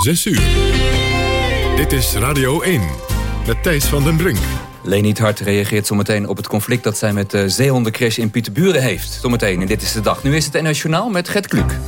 6 uur. Dit is Radio 1 met Thijs van den Brink. Leni Hart reageert zometeen op het conflict dat zij met de zeehondencrash in Pieterburen heeft. Zometeen in Dit is de Dag. Nu is het Nationaal met Gert Kluk.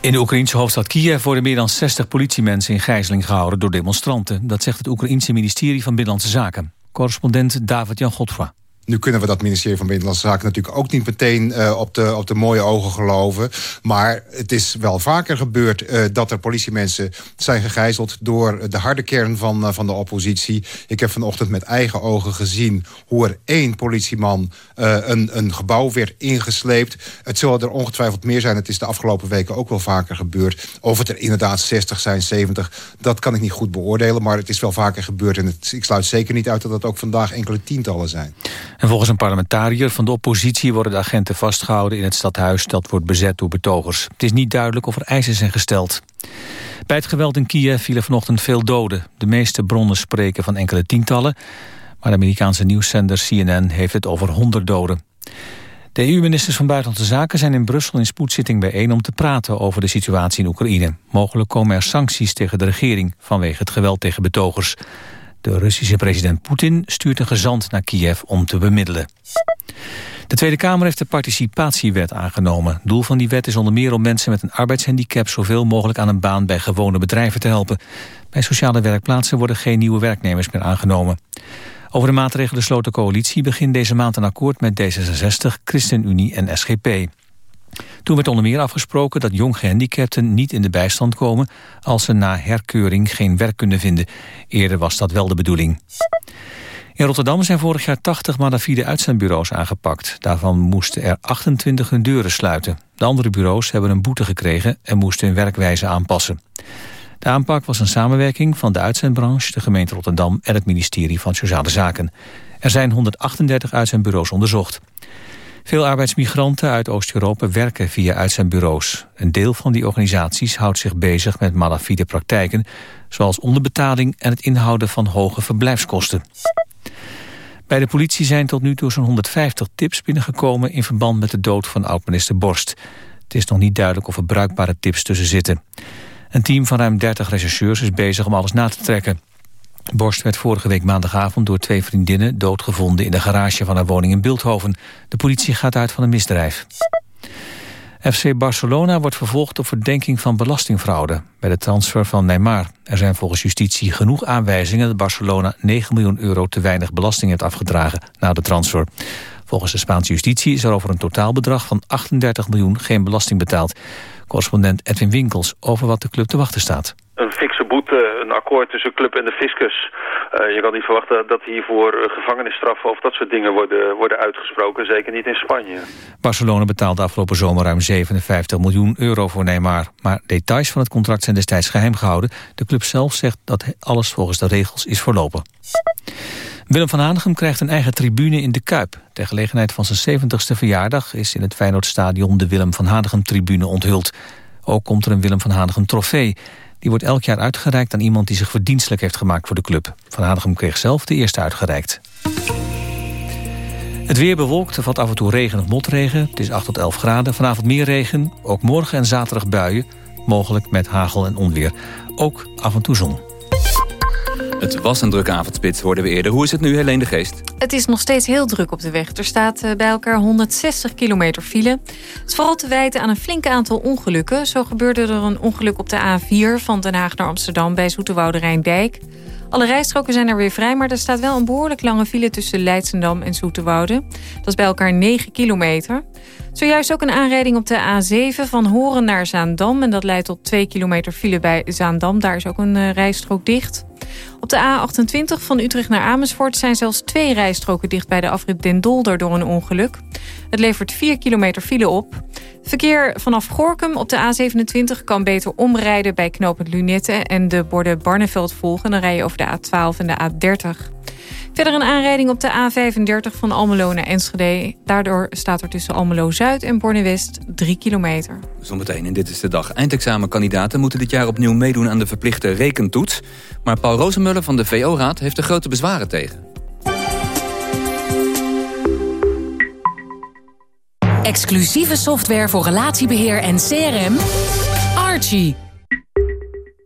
In de Oekraïnse hoofdstad Kiev worden meer dan 60 politiemensen in gijzeling gehouden door demonstranten. Dat zegt het Oekraïense ministerie van Binnenlandse Zaken. Correspondent David-Jan Godfra. Nu kunnen we dat ministerie van Binnenlandse Zaken natuurlijk ook niet meteen uh, op, de, op de mooie ogen geloven. Maar het is wel vaker gebeurd uh, dat er politiemensen zijn gegijzeld door de harde kern van, uh, van de oppositie. Ik heb vanochtend met eigen ogen gezien hoe er één politieman een, een gebouw werd ingesleept. Het zullen er ongetwijfeld meer zijn. Het is de afgelopen weken ook wel vaker gebeurd. Of het er inderdaad 60 zijn, 70, dat kan ik niet goed beoordelen. Maar het is wel vaker gebeurd. En ik sluit zeker niet uit dat het ook vandaag enkele tientallen zijn. En volgens een parlementariër van de oppositie worden de agenten vastgehouden in het stadhuis dat wordt bezet door betogers. Het is niet duidelijk of er eisen zijn gesteld. Bij het geweld in Kiev vielen vanochtend veel doden. De meeste bronnen spreken van enkele tientallen, maar de Amerikaanse nieuwszender CNN heeft het over honderd doden. De EU-ministers van Buitenlandse Zaken zijn in Brussel in spoedzitting bijeen om te praten over de situatie in Oekraïne. Mogelijk komen er sancties tegen de regering vanwege het geweld tegen betogers. De Russische president Poetin stuurt een gezant naar Kiev om te bemiddelen. De Tweede Kamer heeft de participatiewet aangenomen. Doel van die wet is onder meer om mensen met een arbeidshandicap... zoveel mogelijk aan een baan bij gewone bedrijven te helpen. Bij sociale werkplaatsen worden geen nieuwe werknemers meer aangenomen. Over de maatregelen sloot de coalitie begin deze maand een akkoord met D66, ChristenUnie en SGP. Toen werd onder meer afgesproken dat jong gehandicapten niet in de bijstand komen als ze na herkeuring geen werk kunnen vinden. Eerder was dat wel de bedoeling. In Rotterdam zijn vorig jaar 80 malafide uitzendbureaus aangepakt. Daarvan moesten er 28 hun deuren sluiten. De andere bureaus hebben een boete gekregen en moesten hun werkwijze aanpassen. De aanpak was een samenwerking van de uitzendbranche, de gemeente Rotterdam en het ministerie van Sociale Zaken. Er zijn 138 uitzendbureaus onderzocht. Veel arbeidsmigranten uit Oost-Europa werken via uitzendbureaus. Een deel van die organisaties houdt zich bezig met malafide praktijken... zoals onderbetaling en het inhouden van hoge verblijfskosten. Bij de politie zijn tot nu toe zo'n 150 tips binnengekomen... in verband met de dood van oud-minister Borst. Het is nog niet duidelijk of er bruikbare tips tussen zitten. Een team van ruim 30 rechercheurs is bezig om alles na te trekken. Borst werd vorige week maandagavond door twee vriendinnen doodgevonden in de garage van haar woning in Beeldhoven. De politie gaat uit van een misdrijf. FC Barcelona wordt vervolgd op verdenking van belastingfraude bij de transfer van Neymar. Er zijn volgens justitie genoeg aanwijzingen dat Barcelona 9 miljoen euro te weinig belasting heeft afgedragen na de transfer. Volgens de Spaanse justitie is er over een totaalbedrag van 38 miljoen geen belasting betaald. Correspondent Edwin Winkels over wat de club te wachten staat een fikse boete, een akkoord tussen club en de fiscus. Uh, je kan niet verwachten dat hiervoor uh, gevangenisstraffen of dat soort dingen worden, worden uitgesproken. Zeker niet in Spanje. Barcelona betaalde afgelopen zomer ruim 57 miljoen euro voor Neymar. Maar details van het contract zijn destijds geheim gehouden. De club zelf zegt dat alles volgens de regels is verlopen. Willem van Hanegem krijgt een eigen tribune in de Kuip. Ter gelegenheid van zijn 70ste verjaardag is in het Feyenoordstadion de Willem van Hanegem tribune onthuld. Ook komt er een Willem van Hanegem trofee. Die wordt elk jaar uitgereikt aan iemand die zich verdienstelijk heeft gemaakt voor de club. Van Hanegem kreeg zelf de eerste uitgereikt. Het weer bewolkt, er valt af en toe regen of motregen. Het is 8 tot 11 graden. Vanavond meer regen. Ook morgen en zaterdag buien. Mogelijk met hagel en onweer. Ook af en toe zon. Het was een drukke avondspits, hoorden we eerder. Hoe is het nu, Helene de Geest? Het is nog steeds heel druk op de weg. Er staat eh, bij elkaar 160 kilometer file. Het is vooral te wijten aan een flink aantal ongelukken. Zo gebeurde er een ongeluk op de A4 van Den Haag naar Amsterdam... bij Zoeterwoude Rijndijk. Alle rijstroken zijn er weer vrij, maar er staat wel een behoorlijk lange file... tussen Leidsendam en Zoeterwoude. Dat is bij elkaar 9 kilometer. Zojuist ook een aanrijding op de A7 van Horen naar Zaandam. En dat leidt tot 2 kilometer file bij Zaandam. Daar is ook een uh, rijstrook dicht. Op de A28 van Utrecht naar Amersfoort zijn zelfs twee rijstroken dicht bij de afrit Den Dolder door een ongeluk. Het levert 4 kilometer file op. Verkeer vanaf Gorkum op de A27 kan beter omrijden bij knooppunt Lunette en de borden Barneveld volgen. Dan rij je over de A12 en de A30. Verder een aanrijding op de A35 van Almelo naar Enschede. Daardoor staat er tussen Almelo-Zuid en Borne-West 3 kilometer. Zometeen in Dit is de Dag. Eindexamenkandidaten moeten dit jaar opnieuw meedoen aan de verplichte rekentoets. Maar Paul Rozenmuller van de VO-raad heeft er grote bezwaren tegen. Exclusieve software voor relatiebeheer en CRM. Archie.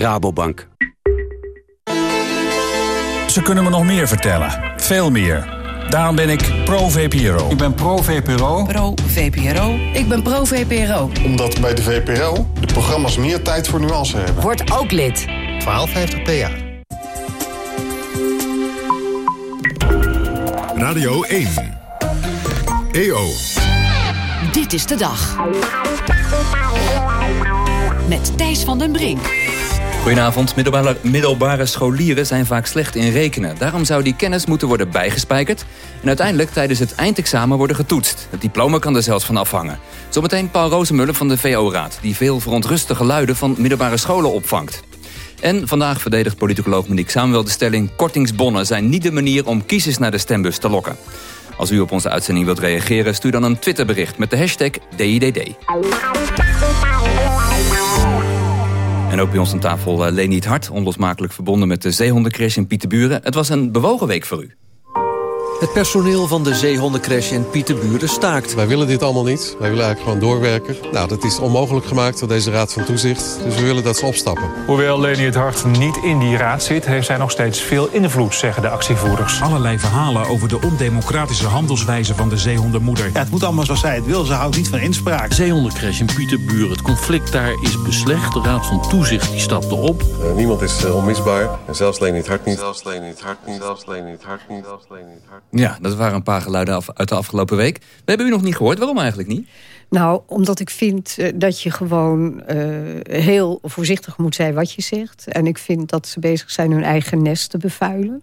Rabobank. Ze kunnen me nog meer vertellen. Veel meer. Daarom ben ik pro-VPRO. Ik ben pro-VPRO. Pro-VPRO. Ik ben pro-VPRO. Omdat bij de VPRO de programma's meer tijd voor nuance hebben. Word ook lid. 1250 PA. Radio 1. EO. Dit is de dag. Met Thijs van den Brink. Goedenavond. Middelbare, scholieren zijn vaak slecht in rekenen. Daarom zou die kennis moeten worden bijgespijkerd... en uiteindelijk tijdens het eindexamen worden getoetst. Het diploma kan er zelfs van afhangen. Zometeen Paul Rozenmuller van de VO-raad... die veel verontruste geluiden van middelbare scholen opvangt. En vandaag verdedigt politicoloog Monique Samuel de stelling... kortingsbonnen zijn niet de manier om kiezers naar de stembus te lokken. Als u op onze uitzending wilt reageren... stuur dan een Twitterbericht met de hashtag DIDD. En ook bij ons aan tafel uh, Leni het Hart, onlosmakelijk verbonden met de zeehondencrash in Pieterburen. Het was een bewogen week voor u. Het personeel van de zeehondencrash in Pieterburen staakt. Wij willen dit allemaal niet. Wij willen eigenlijk gewoon doorwerken. Nou, dat is onmogelijk gemaakt door deze Raad van Toezicht. Dus we willen dat ze opstappen. Hoewel Leni het Hart niet in die raad zit... heeft zij nog steeds veel invloed, zeggen de actievoerders. Allerlei verhalen over de ondemocratische handelswijze van de zeehondenmoeder. Ja, het moet allemaal zoals zij het wil. Ze houdt niet van inspraak. Zeehondencrash in Pieterburen. Het conflict daar is beslecht. De Raad van Toezicht die stapte op. Uh, niemand is uh, onmisbaar. En zelfs Leni het Hart niet. Zelfs Leni het Hart niet. Zelfs Leni het Hart niet. Zelfs Leni het Hart Ja, dat waren een paar geluiden af, uit de afgelopen week. We hebben u nog niet gehoord. Waarom eigenlijk niet? Nou, omdat ik vind uh, dat je gewoon uh, heel voorzichtig moet zijn wat je zegt. En ik vind dat ze bezig zijn hun eigen nest te bevuilen.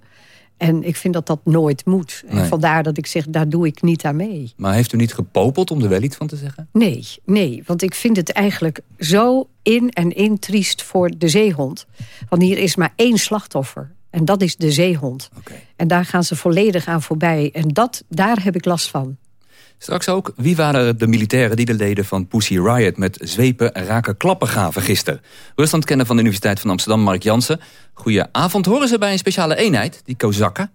En ik vind dat dat nooit moet. Nee. En vandaar dat ik zeg, daar doe ik niet aan mee. Maar heeft u niet gepopeld om er wel iets van te zeggen? Nee, nee. Want ik vind het eigenlijk zo in en in triest voor de zeehond. Want hier is maar één slachtoffer. En dat is de zeehond. Okay. En daar gaan ze volledig aan voorbij. En dat, daar heb ik last van. Straks ook, wie waren de militairen die de leden van Pussy Riot... met zwepen raken klappen gaven gisteren? Ruslandkenner van de Universiteit van Amsterdam, Mark Jansen. Goedenavond, horen ze bij een speciale eenheid, die Kozakken?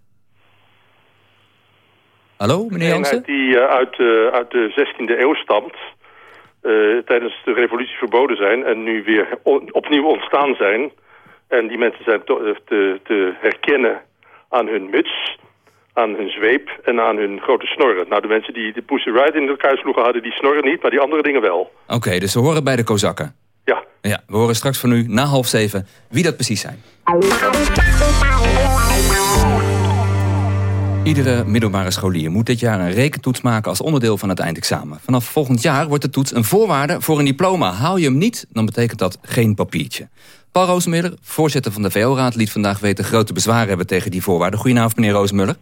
Hallo, meneer Jansen? Een die uh, uit, uh, uit de 16e eeuw stamt... Uh, tijdens de revolutie verboden zijn... en nu weer opnieuw ontstaan zijn... En die mensen zijn te, te, te, herkennen aan hun muts, aan hun zweep en aan hun grote snorren. Nou, de mensen die de Pussy Riot in elkaar sloegen hadden die snorren niet, maar die andere dingen wel. Oké, okay, dus ze horen bij de Kozakken? Ja. Ja, we horen straks van u na half zeven wie dat precies zijn. Iedere middelbare scholier moet dit jaar een rekentoets maken als onderdeel van het eindexamen. Vanaf volgend jaar wordt de toets een voorwaarde voor een diploma. Haal je hem niet, dan betekent dat geen papiertje. Paul Roosmuller, voorzitter van de VO-raad, liet vandaag weten grote bezwaren hebben tegen die voorwaarden. Goedenavond, meneer Roosmuller.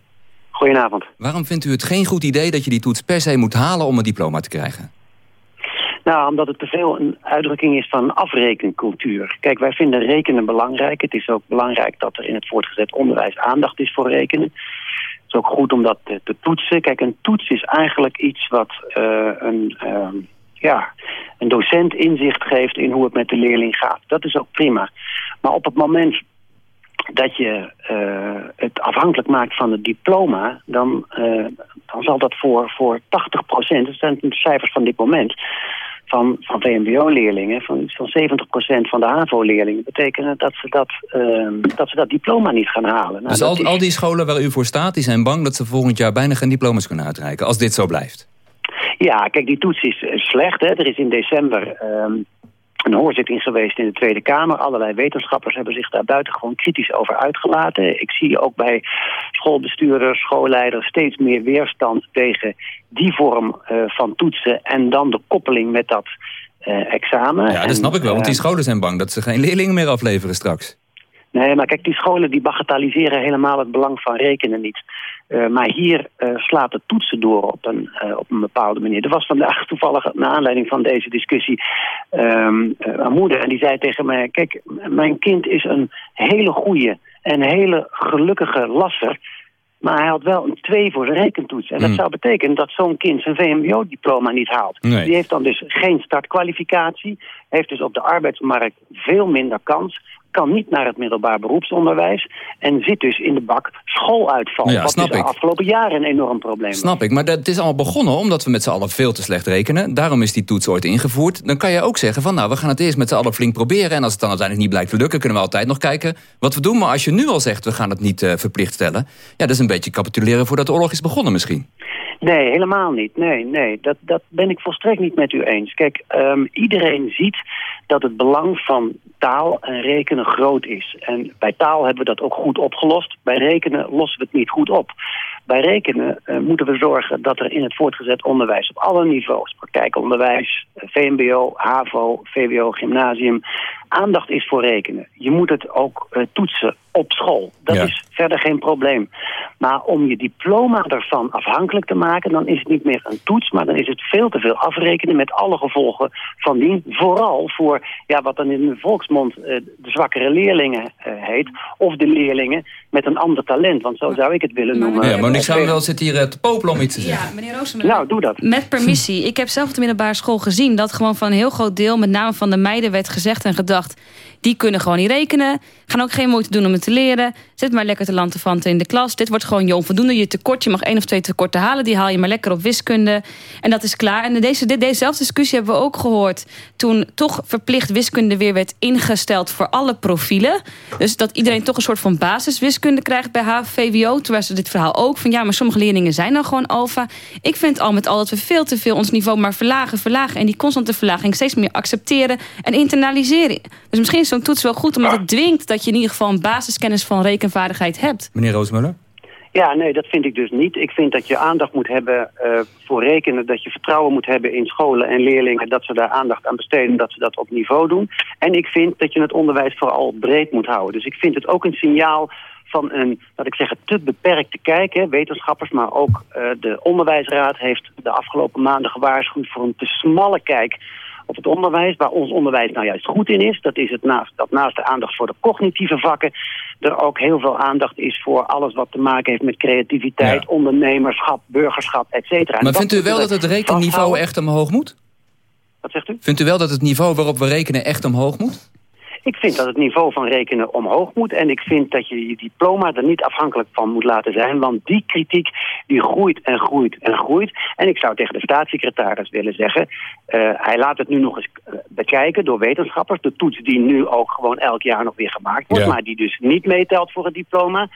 Goedenavond. Waarom vindt u het geen goed idee dat je die toets per se moet halen om een diploma te krijgen? Nou, omdat het te veel een uitdrukking is van afrekencultuur. Kijk, wij vinden rekenen belangrijk. Het is ook belangrijk dat er in het voortgezet onderwijs aandacht is voor rekenen. Is ook goed om dat te, toetsen. Kijk, een toets is eigenlijk iets wat uh, een... Uh, ja, een docent inzicht geeft in hoe het met de leerling gaat. Dat is ook prima. Maar op het moment dat je uh, het afhankelijk maakt van het diploma... dan, uh, dan zal dat voor, voor 80 procent, dat zijn de cijfers van dit moment... van, van VMBO-leerlingen, van, van 70 procent van de HAVO-leerlingen... betekenen dat ze dat, uh, dat ze dat diploma niet gaan halen. Nou, dus al, is... al die scholen waar u voor staat, die zijn bang... dat ze volgend jaar bijna geen diploma's kunnen uitreiken... als dit zo blijft? Ja, kijk, die toets is slecht. Hè. Er is in december um, een hoorzitting geweest in de Tweede Kamer. Allerlei wetenschappers hebben zich daar buitengewoon kritisch over uitgelaten. Ik zie ook bij schoolbestuurders, schoolleiders steeds meer weerstand tegen die vorm uh, van toetsen en dan de koppeling met dat uh, examen. Ja, dat snap ik wel, want die scholen zijn bang dat ze geen leerlingen meer afleveren straks. Nee, maar kijk, die scholen die bagatelliseren helemaal het belang van rekenen niet. Uh, maar hier uh, slaat het toetsen door op een, uh, op een bepaalde manier. Er was vandaag toevallig, naar aanleiding van deze discussie, um, een moeder. En die zei tegen mij, kijk, mijn kind is een hele goede en hele gelukkige lasser. Maar hij had wel een 2 voor zijn rekentoets. En dat Hmm. zou betekenen dat zo'n kind zijn VMBO-diploma niet haalt. Nee. Die heeft dan dus geen startkwalificatie. Heeft dus op de arbeidsmarkt veel minder kans. Kan niet naar het middelbaar beroepsonderwijs. En zit dus in de bak schooluitval. Ja, wat dus de afgelopen jaren een enorm probleem was. Snap ik, maar dat is allemaal begonnen omdat we met z'n allen veel te slecht rekenen. Daarom is die toets ooit ingevoerd. Dan kan je ook zeggen van nou, we gaan het eerst met z'n allen flink proberen. En als het dan uiteindelijk niet blijkt te lukken, kunnen we altijd nog kijken wat we doen. Maar als je nu al zegt, we gaan het niet eh, verplicht stellen. Ja, dat is een beetje capituleren voordat de oorlog is begonnen misschien. Nee, helemaal niet. Nee, nee. Dat, dat ben ik volstrekt niet met u eens. Kijk, ehm, iedereen ziet dat het belang van taal en rekenen groot is. En bij taal hebben we dat ook goed opgelost. Bij rekenen lossen we het niet goed op. Bij rekenen eh, moeten we zorgen dat er in het voortgezet onderwijs op alle niveaus, praktijkonderwijs, eh, VMBO, HAVO, VWO, gymnasium, aandacht is voor rekenen. Je moet het ook eh, toetsen op school. Dat Ja. is verder geen probleem. Maar om je diploma ervan afhankelijk te maken, dan is het niet meer een toets, maar dan is het veel te veel afrekenen met alle gevolgen van dien. Vooral voor ja, wat dan in de volksmond eh, de zwakkere leerlingen eh, heet, of de leerlingen met een ander talent, want zo zou ik het willen noemen. Ja, Monique Samuel zit hier eh, te popelen om iets te zeggen. Ja, meneer. Nou, doe dat. Met permissie. Ik heb zelf op de middelbare school gezien dat gewoon van een heel groot deel, met name van de meiden, werd gezegd en gedacht. Die kunnen gewoon niet rekenen. Gaan ook geen moeite doen om het te leren. Zet maar lekker te lantefanten in de klas. Dit wordt gewoon je onvoldoende. Je tekort. Je mag één of twee tekorten halen. Die haal je maar lekker op wiskunde. En dat is klaar. En deze, dit- dezezelfde discussie hebben we ook gehoord. Toen toch verplicht wiskunde weer werd ingesteld voor alle profielen. Dus dat iedereen toch een soort van basiswiskunde krijgt bij HVWO. Terwijl ze dit verhaal ook van ja, maar sommige leerlingen zijn dan gewoon alfa. Ik vind al met al dat we veel te veel ons niveau maar verlagen, verlagen. En die constante verlaging steeds meer accepteren en internaliseren. Dus misschien is zo'n toets wel goed omdat het dwingt dat je in ieder geval een basiskennis van rekenvaardigheid hebt. Meneer Roosmuller? Ja, nee, dat vind ik dus niet. Ik vind dat je aandacht moet hebben eh, voor rekenen, dat je vertrouwen moet hebben in scholen en leerlingen, dat ze daar aandacht aan besteden, dat ze dat op niveau doen. En ik vind dat je het onderwijs vooral breed moet houden. Dus ik vind het ook een signaal van een, laat ik zeggen, te beperkte kijk. Hè. Wetenschappers, maar ook eh, de onderwijsraad heeft de afgelopen maanden gewaarschuwd voor een te smalle kijk op het onderwijs, waar ons onderwijs nou juist goed in is. Dat is het naast, dat naast de aandacht voor de cognitieve vakken er ook heel veel aandacht is voor alles wat te maken heeft met creativiteit, ondernemerschap, burgerschap, et cetera. Maar vindt u wel we dat het rekenniveau vasthouden. echt omhoog moet? Wat zegt u? Vindt u wel dat het niveau waarop we rekenen echt omhoog moet? Ik vind dat het niveau van rekenen omhoog moet. En ik vind dat je je diploma er niet afhankelijk van moet laten zijn. Want die kritiek die groeit en groeit en groeit. En ik zou tegen de staatssecretaris willen zeggen... eh, hij laat het nu nog eens eh, bekijken door wetenschappers. De toets die nu ook gewoon elk jaar nog weer gemaakt wordt. Ja. Maar die dus niet meetelt voor het diploma.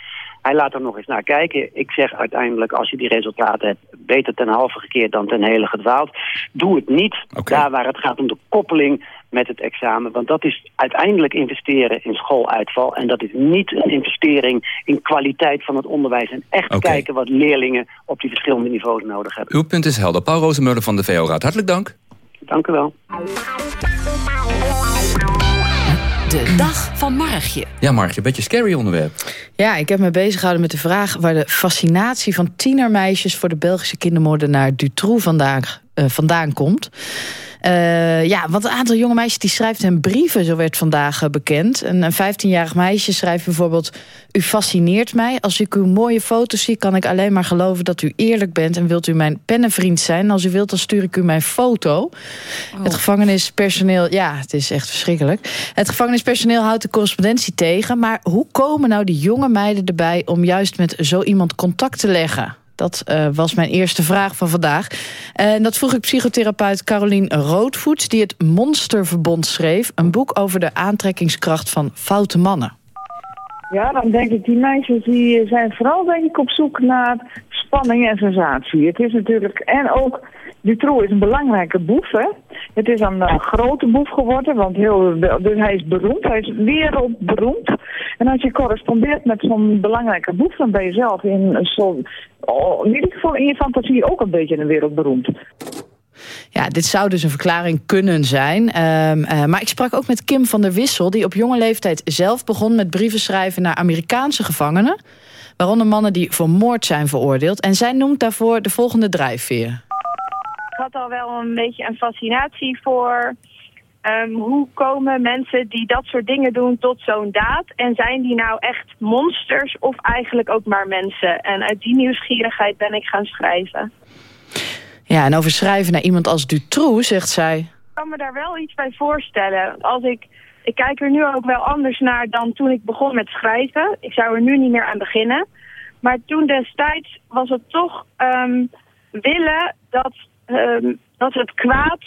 Hij laat er nog eens naar kijken. Ik zeg uiteindelijk, als je die resultaten hebt... beter ten halve gekeerd dan ten hele gedwaald. Doe het niet daar waar het gaat om de koppeling met het examen. Want dat is uiteindelijk investeren in schooluitval. En dat is niet een investering in kwaliteit van het onderwijs. En echt kijken wat leerlingen op die verschillende niveaus nodig hebben. Uw punt is helder. Paul Rozenmuller van de VO-raad. Hartelijk dank. Dank u wel. De dag van Margje. Ja, Margje, een beetje een scary onderwerp. Ja, ik heb me bezig gehouden met de vraag... waar de fascinatie van tienermeisjes... voor de Belgische kindermoordenaar Dutroux vandaag, eh, vandaan komt. Eh, ja, want een aantal jonge meisjes die schrijft hem brieven, zo werd vandaag eh, bekend. En een 15-jarig meisje schrijft bijvoorbeeld... U fascineert mij. Als ik uw mooie foto's zie, kan ik alleen maar geloven dat u eerlijk bent... en wilt u mijn pennenvriend zijn. Als u wilt, dan stuur ik u mijn foto. Het gevangenispersoneel, ja, het is echt verschrikkelijk. Het gevangenispersoneel houdt de correspondentie tegen. Maar hoe komen nou die jonge meiden erbij... om juist met zo iemand contact te leggen? Dat eh, was mijn eerste vraag van vandaag. En dat vroeg ik psychotherapeut Carolien Roodvoets... die het Monsterverbond schreef. Een boek over de aantrekkingskracht van foute mannen. Ja, dan denk ik, die meisjes die zijn vooral denk ik op zoek naar spanning en sensatie. Het is natuurlijk, en ook, Dutroux is een belangrijke boef, hè. Het is een eh, grote boef geworden, want heel, dus hij is beroemd, hij is wereldberoemd. En als je correspondeert met zo'n belangrijke boef, dan ben je zelf in zo'n, oh, in ieder geval in je fantasie ook een beetje een wereldberoemd. Ja, dit zou dus een verklaring kunnen zijn. Ehm, eh, maar ik sprak ook met Kim van der Wissel... die op jonge leeftijd zelf begon met brieven schrijven... naar Amerikaanse gevangenen. Waaronder mannen die voor moord zijn veroordeeld. En zij noemt daarvoor de volgende drijfveer. Ik had al wel een beetje een fascinatie voor... Ehm, hoe komen mensen die dat soort dingen doen tot zo'n daad? En zijn die nou echt monsters of eigenlijk ook maar mensen? En uit die nieuwsgierigheid ben ik gaan schrijven. Ja, en over schrijven naar iemand als Dutroux zegt zij... Ik kan me daar wel iets bij voorstellen. Als ik, ik kijk er nu ook wel anders naar dan toen ik begon met schrijven. Ik zou er nu niet meer aan beginnen. Maar toen destijds was het toch ehm, willen dat, ehm, dat het kwaad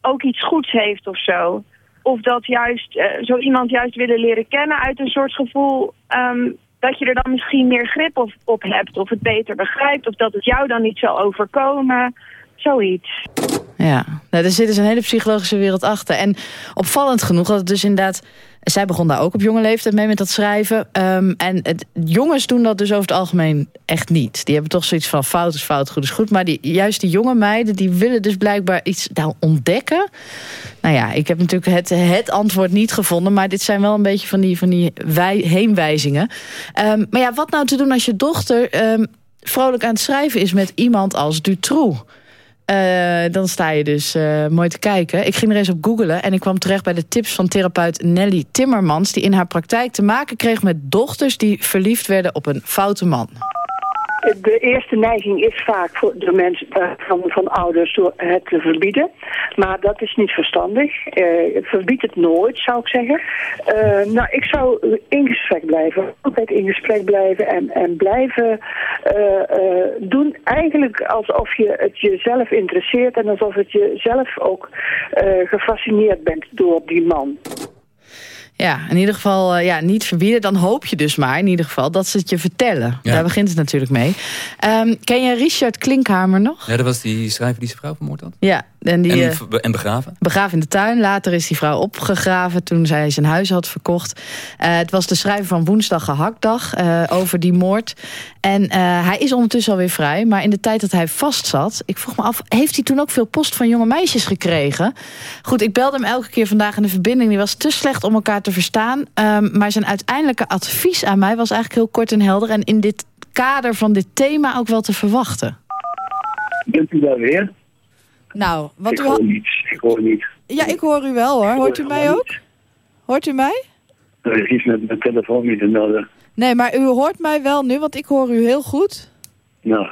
ook iets goeds heeft of zo. Of dat juist eh, zo iemand juist willen leren kennen uit een soort gevoel ehm, dat je er dan misschien meer grip op, hebt. Of het beter begrijpt. Of dat het jou dan niet zal overkomen. Zoiets. Ja, nou, er zit dus een hele psychologische wereld achter. En opvallend genoeg dat het dus inderdaad... Zij begon daar ook op jonge leeftijd mee met dat schrijven. Ehm, en het, jongens doen dat dus over het algemeen echt niet. Die hebben toch zoiets van fout is fout, goed is goed. Maar die, juist die jonge meiden, die willen dus blijkbaar iets nou, ontdekken. Nou ja, ik heb natuurlijk het, het antwoord niet gevonden. Maar dit zijn wel een beetje van die, van die wij, heenwijzingen. Ehm, maar ja, wat nou te doen als je dochter ehm, vrolijk aan het schrijven is met iemand als Dutroux? Uh, dan sta je dus uh, mooi te kijken. Ik ging er eens op googlen en ik kwam terecht bij de tips van therapeut Nelly Timmermans... die in haar praktijk te maken kreeg met dochters die verliefd werden op een foute man. De eerste neiging is vaak voor de mensen van, van ouders door het te verbieden. Maar dat is niet verstandig. Uh, verbied het nooit, zou ik zeggen. Uh, nou, ik zou in gesprek blijven. Altijd in gesprek blijven en, en blijven doen. Eigenlijk alsof je het jezelf interesseert en alsof het jezelf ook gefascineerd bent door die man. Ja, in ieder geval uh, ja, niet verbieden. Dan hoop je dus maar in ieder geval dat ze het je vertellen. Ja. Daar begint het natuurlijk mee. Um, ken je Richard Klinkhamer nog? Ja, dat was die schrijver die zijn vrouw vermoord had. Ja. En, die, en, uh, en, begraven? Begraven in de tuin. Later is die vrouw opgegraven toen zij zijn huis had verkocht. Uh, het was de schrijver van Woensdag Gehaktdag over die moord. En hij is ondertussen alweer vrij. Maar in de tijd dat hij vastzat... Ik vroeg me af, heeft hij toen ook veel post van jonge meisjes gekregen? Goed, ik belde hem elke keer vandaag in de verbinding. Die was te slecht om elkaar te verstaan. Um, maar zijn uiteindelijke advies aan mij was eigenlijk heel kort en helder. En in dit kader van dit thema ook wel te verwachten. Bent u daar weer? Nou, wat ik u hoor niets. Ik hoor niet. Ja, ik hoor u wel hoor. Hoort u mij ook? Hoort u mij? Er is iets met mijn telefoon niet in orde. Nee, maar u hoort mij wel nu, want ik hoor u heel goed. Nou,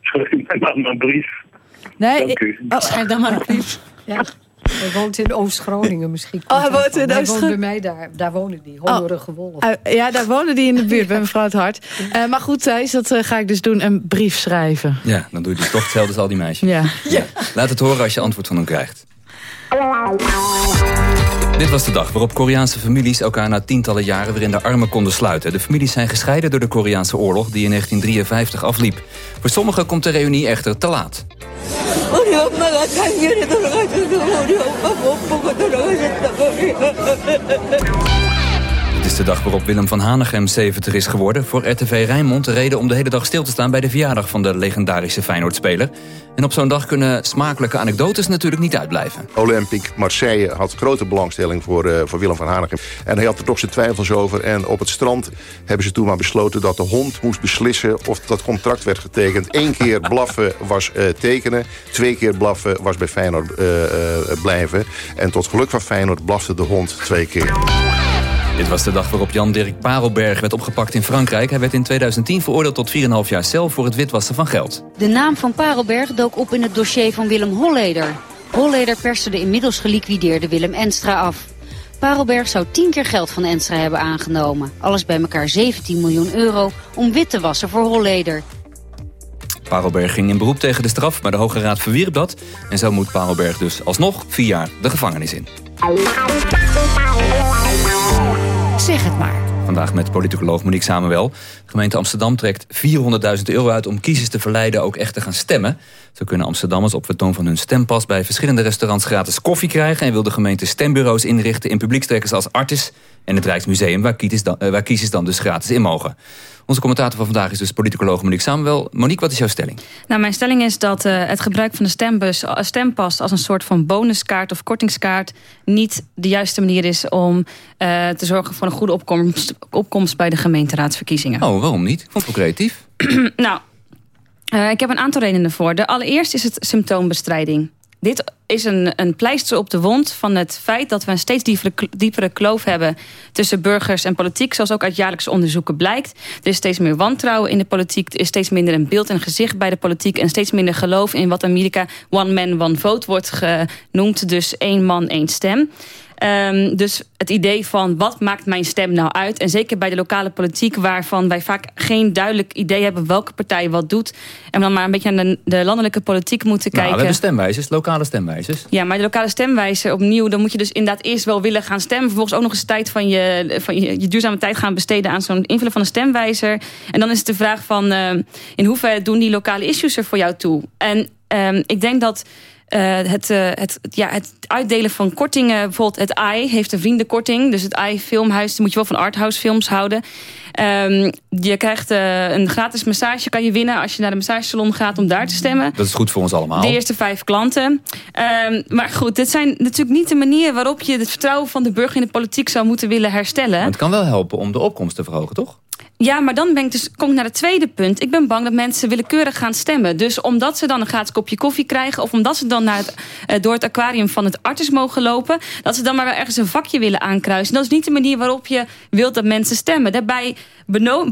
schrijf mij maar een brief. Nee, Dank ik... Oh, schrijf dan maar een brief. Ja. Hij woont in Oost-Groningen misschien. Oh, hij woont in Hij woont Oost-Groningen. bij mij daar. Daar wonen die. Hongerige wolf. Uh, ja, daar wonen die in de buurt bij mevrouw het Hart. Uh, maar goed, Thijs, dat uh, ga ik dus doen. Een brief schrijven. Ja, dan doe je dus toch hetzelfde als al die meisjes. Ja. ja. Laat het horen als je antwoord van hem krijgt. Dit was de dag waarop Koreaanse families elkaar na tientallen jaren weer in de armen konden sluiten. De families zijn gescheiden door de Koreaanse oorlog die in 1953 afliep. Voor sommigen komt de reunie echter te laat. De dag waarop Willem van Hanegem 70 is geworden. Voor RTV Rijnmond de reden om de hele dag stil te staan... bij de verjaardag van de legendarische Feyenoordspeler. En op zo'n dag kunnen smakelijke anekdotes natuurlijk niet uitblijven. Olympique Marseille had grote belangstelling voor, uh, voor Willem van Hanegem. En hij had er toch zijn twijfels over. En op het strand hebben ze toen maar besloten dat de hond moest beslissen... of dat contract werd getekend. Eén keer blaffen was uh, tekenen. Twee keer blaffen was bij Feyenoord uh, blijven. En tot geluk van Feyenoord blafte de hond twee keer. Dit was de dag waarop Jan-Dirk Parelberg werd opgepakt in Frankrijk. Hij werd in 2010 veroordeeld tot 4,5 jaar cel voor het witwassen van geld. De naam van Parelberg dook op in het dossier van Willem Holleder. Holleder perste de inmiddels geliquideerde Willem Enstra af. Parelberg zou 10 keer geld van Enstra hebben aangenomen. Alles bij elkaar 17 miljoen euro om wit te wassen voor Holleder. Parelberg ging in beroep tegen de straf, maar de Hoge Raad verwierp dat. En zo moet Parelberg dus alsnog vier jaar de gevangenis in. Zeg het maar. Vandaag met politicoloog Monique Samenwel. De gemeente Amsterdam trekt 400.000 euro uit om kiezers te verleiden ook echt te gaan stemmen. Zo kunnen Amsterdammers op vertoon van hun stempas bij verschillende restaurants gratis koffie krijgen. En wil de gemeente stembureaus inrichten in publiekstrekkers als Artis En het Rijksmuseum, waar kiezers dan, waar kiezers dan dus gratis in mogen. Onze commentator van vandaag is dus politicoloog Monique Samuel. Monique, wat is jouw stelling? Nou, mijn stelling is dat uh, het gebruik van de stembus, stempas als een soort van bonuskaart of kortingskaart niet de juiste manier is om uh, te zorgen voor een goede opkomst, opkomst bij de gemeenteraadsverkiezingen. Oh, waarom niet? Ik vond het wel creatief. nou, ik heb een aantal redenen voor. De allereerst is het symptoombestrijding. Dit is een, een pleister op de wond van het feit dat we een steeds diepere, kloof hebben tussen burgers en politiek, zoals ook uit jaarlijkse onderzoeken blijkt. Er is steeds meer wantrouwen in de politiek, er is steeds minder een beeld en gezicht bij de politiek en steeds minder geloof in wat Amerika one man, one vote wordt genoemd, dus één man, één stem. Um, dus het idee van wat maakt mijn stem nou uit? En zeker bij de lokale politiek waarvan wij vaak geen duidelijk idee hebben welke partij wat doet. En dan maar een beetje naar de, de landelijke politiek moeten nou, kijken. We hebben stemwijzers, lokale stemwijzers. Ja, maar de lokale stemwijzer opnieuw, dan moet je dus inderdaad eerst wel willen gaan stemmen. Vervolgens ook nog eens tijd van je, van je, je duurzame tijd gaan besteden aan zo'n invullen van een stemwijzer. En dan is het de vraag van uh, in hoeverre doen die lokale issues er voor jou toe? En um, ik denk dat uh, het, uh, het, ja, het uitdelen van kortingen. Bijvoorbeeld het AI heeft een vriendenkorting. Dus het AI filmhuis moet je wel van arthouse films houden. Um, je krijgt uh, een gratis massage kan je winnen als je naar de massagesalon gaat om daar te stemmen. Dat is goed voor ons allemaal. De eerste vijf klanten. Um, maar goed, dit zijn natuurlijk niet de manier waarop je het vertrouwen van de burger in de politiek zou moeten willen herstellen. Maar het kan wel helpen om de opkomst te verhogen, toch? Ja, maar dan ben ik dus, kom ik naar het tweede punt. Ik ben bang dat mensen willekeurig gaan stemmen. Dus omdat ze dan een gratis kopje koffie krijgen... of omdat ze dan naar het, uh, door het aquarium van het artis mogen lopen... dat ze dan maar wel ergens een vakje willen aankruisen. Dat is niet de manier waarop je wilt dat mensen stemmen. Daarbij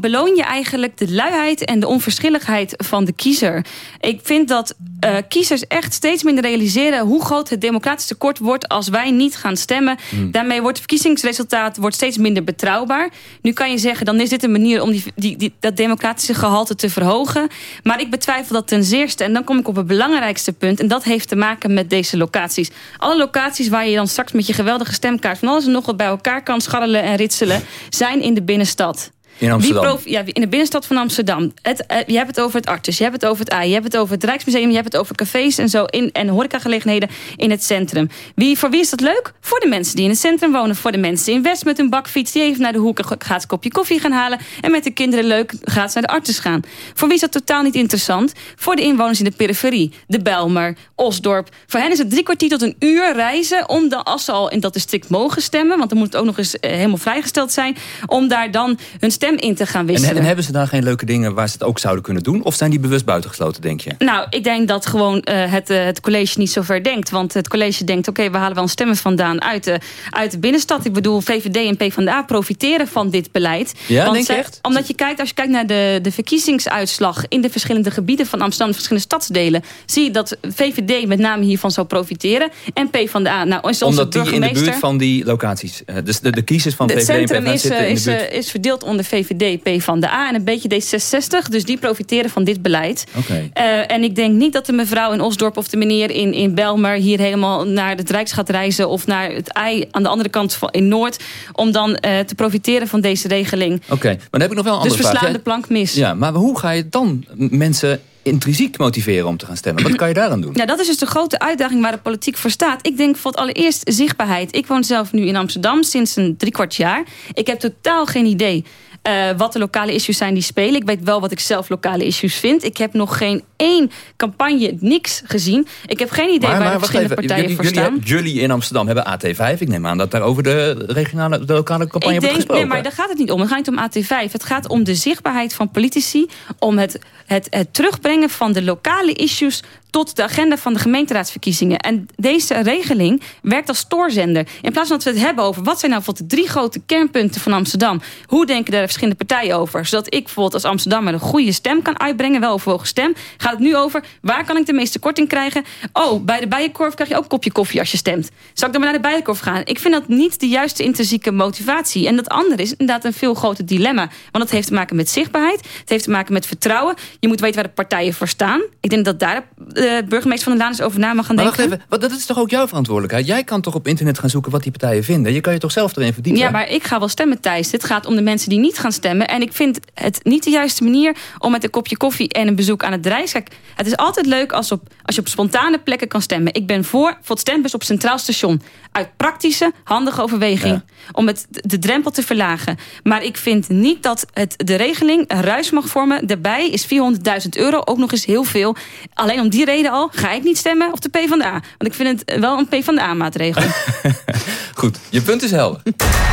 beloon je eigenlijk de luiheid en de onverschilligheid van de kiezer. Ik vind dat uh, kiezers echt steeds minder realiseren... hoe groot het democratisch tekort wordt als wij niet gaan stemmen. Hmm. Daarmee wordt het verkiezingsresultaat wordt steeds minder betrouwbaar. Nu kan je zeggen, dan is dit een manier om die, die, die, dat democratische gehalte te verhogen. Maar ik betwijfel dat ten zeerste. En dan kom ik op het belangrijkste punt. En dat heeft te maken met deze locaties. Alle locaties waar je dan straks met je geweldige stemkaart... van alles en nog wat bij elkaar kan scharrelen en ritselen... zijn in de binnenstad. In Amsterdam? ja, in de binnenstad van Amsterdam. Het, uh, je hebt het over het Artis, je hebt het over het AI... je hebt het over het Rijksmuseum, je hebt het over cafés en zo... In, en horecagelegenheden in het centrum. Wie, voor wie is dat leuk? Voor de mensen die in het centrum wonen. Voor de mensen in West met hun bakfiets... die even naar de hoek gaat een kopje koffie gaan halen... en met de kinderen leuk gaat naar de Artis gaan. Voor wie is dat totaal niet interessant? Voor de inwoners in de periferie. De Belmer, Osdorp. Voor hen is het drie kwartier tot een uur reizen... om dan, als ze al in dat district mogen stemmen... want dan moet het ook nog eens uh, helemaal vrijgesteld zijn... om daar dan hun stem in te gaan wisselen. En, en, hebben ze daar geen leuke dingen waar ze het ook zouden kunnen doen? Of zijn die bewust buitengesloten, denk je? Nou, ik denk dat gewoon uh, het, uh, het college niet zo ver denkt. Want het college denkt, oké, okay, we halen wel stemmen vandaan uit de, uit de binnenstad. Ik bedoel, VVD en PvdA profiteren van dit beleid. Ja, want denk zij, je echt? Omdat je kijkt, als je kijkt naar de, de verkiezingsuitslag... in de verschillende gebieden van Amsterdam, de verschillende stadsdelen... zie je dat VVD met name hiervan zou profiteren. En PvdA, nou, is Omdat die in de buurt van die locaties... Dus de, de kiezers van het VVD en PvdA is, zitten in de is, buurt... is verdeeld onder VVD, P van de A en een beetje D66. Dus die profiteren van dit beleid. Okay. Uh, en ik denk niet dat de mevrouw in Osdorp of de meneer in, in Belmer... hier helemaal naar het Rijks gaat reizen... of naar het ei aan de andere kant van, in Noord... om dan uh, te profiteren van deze regeling. Oké, okay. maar dan heb ik nog wel een andere dus we vraag. slaan de plank mis. Ja, maar hoe ga je dan mensen intrinsiek motiveren om te gaan stemmen? Wat kan je daaraan doen? Nou, dat is dus de grote uitdaging waar de politiek voor staat. Ik denk voor het allereerst zichtbaarheid. Ik woon zelf nu in Amsterdam sinds een driekwart jaar. Ik heb totaal geen idee uh, wat de lokale issues zijn die spelen. Ik weet wel wat ik zelf lokale issues vind. Ik heb nog geen één campagne, niks gezien. Ik heb geen idee maar, waar maar, de verschillende even. partijen jullie, voor staan. Jullie, jullie in Amsterdam hebben AT5. Ik neem aan dat daar over de regionale, de lokale campagne ik wordt denk, gesproken. Nee, maar daar gaat het niet om. Het gaat niet om AT5. Het gaat om de zichtbaarheid van politici. Om het, het, het terugbrengen van de lokale issues tot de agenda van de gemeenteraadsverkiezingen. En deze regeling werkt als stoorzender. In plaats van dat we het hebben over... wat zijn nou bijvoorbeeld de drie grote kernpunten van Amsterdam... hoe denken daar de verschillende partijen over... zodat ik bijvoorbeeld als Amsterdammer een goede stem kan uitbrengen... wel overwogen stem, gaat het nu over... waar kan ik de meeste korting krijgen? Oh, bij de Bijenkorf krijg je ook een kopje koffie als je stemt. Zal ik dan maar naar de Bijenkorf gaan? Ik vind dat niet de juiste intrinsieke motivatie. En dat andere is inderdaad een veel groter dilemma. Want het heeft te maken met zichtbaarheid. Het heeft te maken met vertrouwen. Je moet weten waar de partijen voor staan. Ik denk dat daar de burgemeester van de Laan eens over na mag gaan maar denken. wacht even, dat is toch ook jouw verantwoordelijkheid? Jij kan toch op internet gaan zoeken wat die partijen vinden? Je kan je toch zelf erin verdiepen? Ja, maar ik ga wel stemmen, Thijs. Dit gaat om de mensen die niet gaan stemmen. En ik vind het niet de juiste manier om met een kopje koffie en een bezoek aan het Rijks... Kijk, het is altijd leuk als, op, als je op spontane plekken kan stemmen. Ik ben voor, voor stembus op Centraal Station. Uit praktische, handige overweging. Om het, de drempel te verlagen. Maar ik vind niet dat het, de regeling een ruis mag vormen. Daarbij is 400.000 euro ook nog eens heel veel. Alleen om die reden al ga ik niet stemmen op de PvdA. Want ik vind het wel een PvdA-maatregel. Goed, je punt is helder.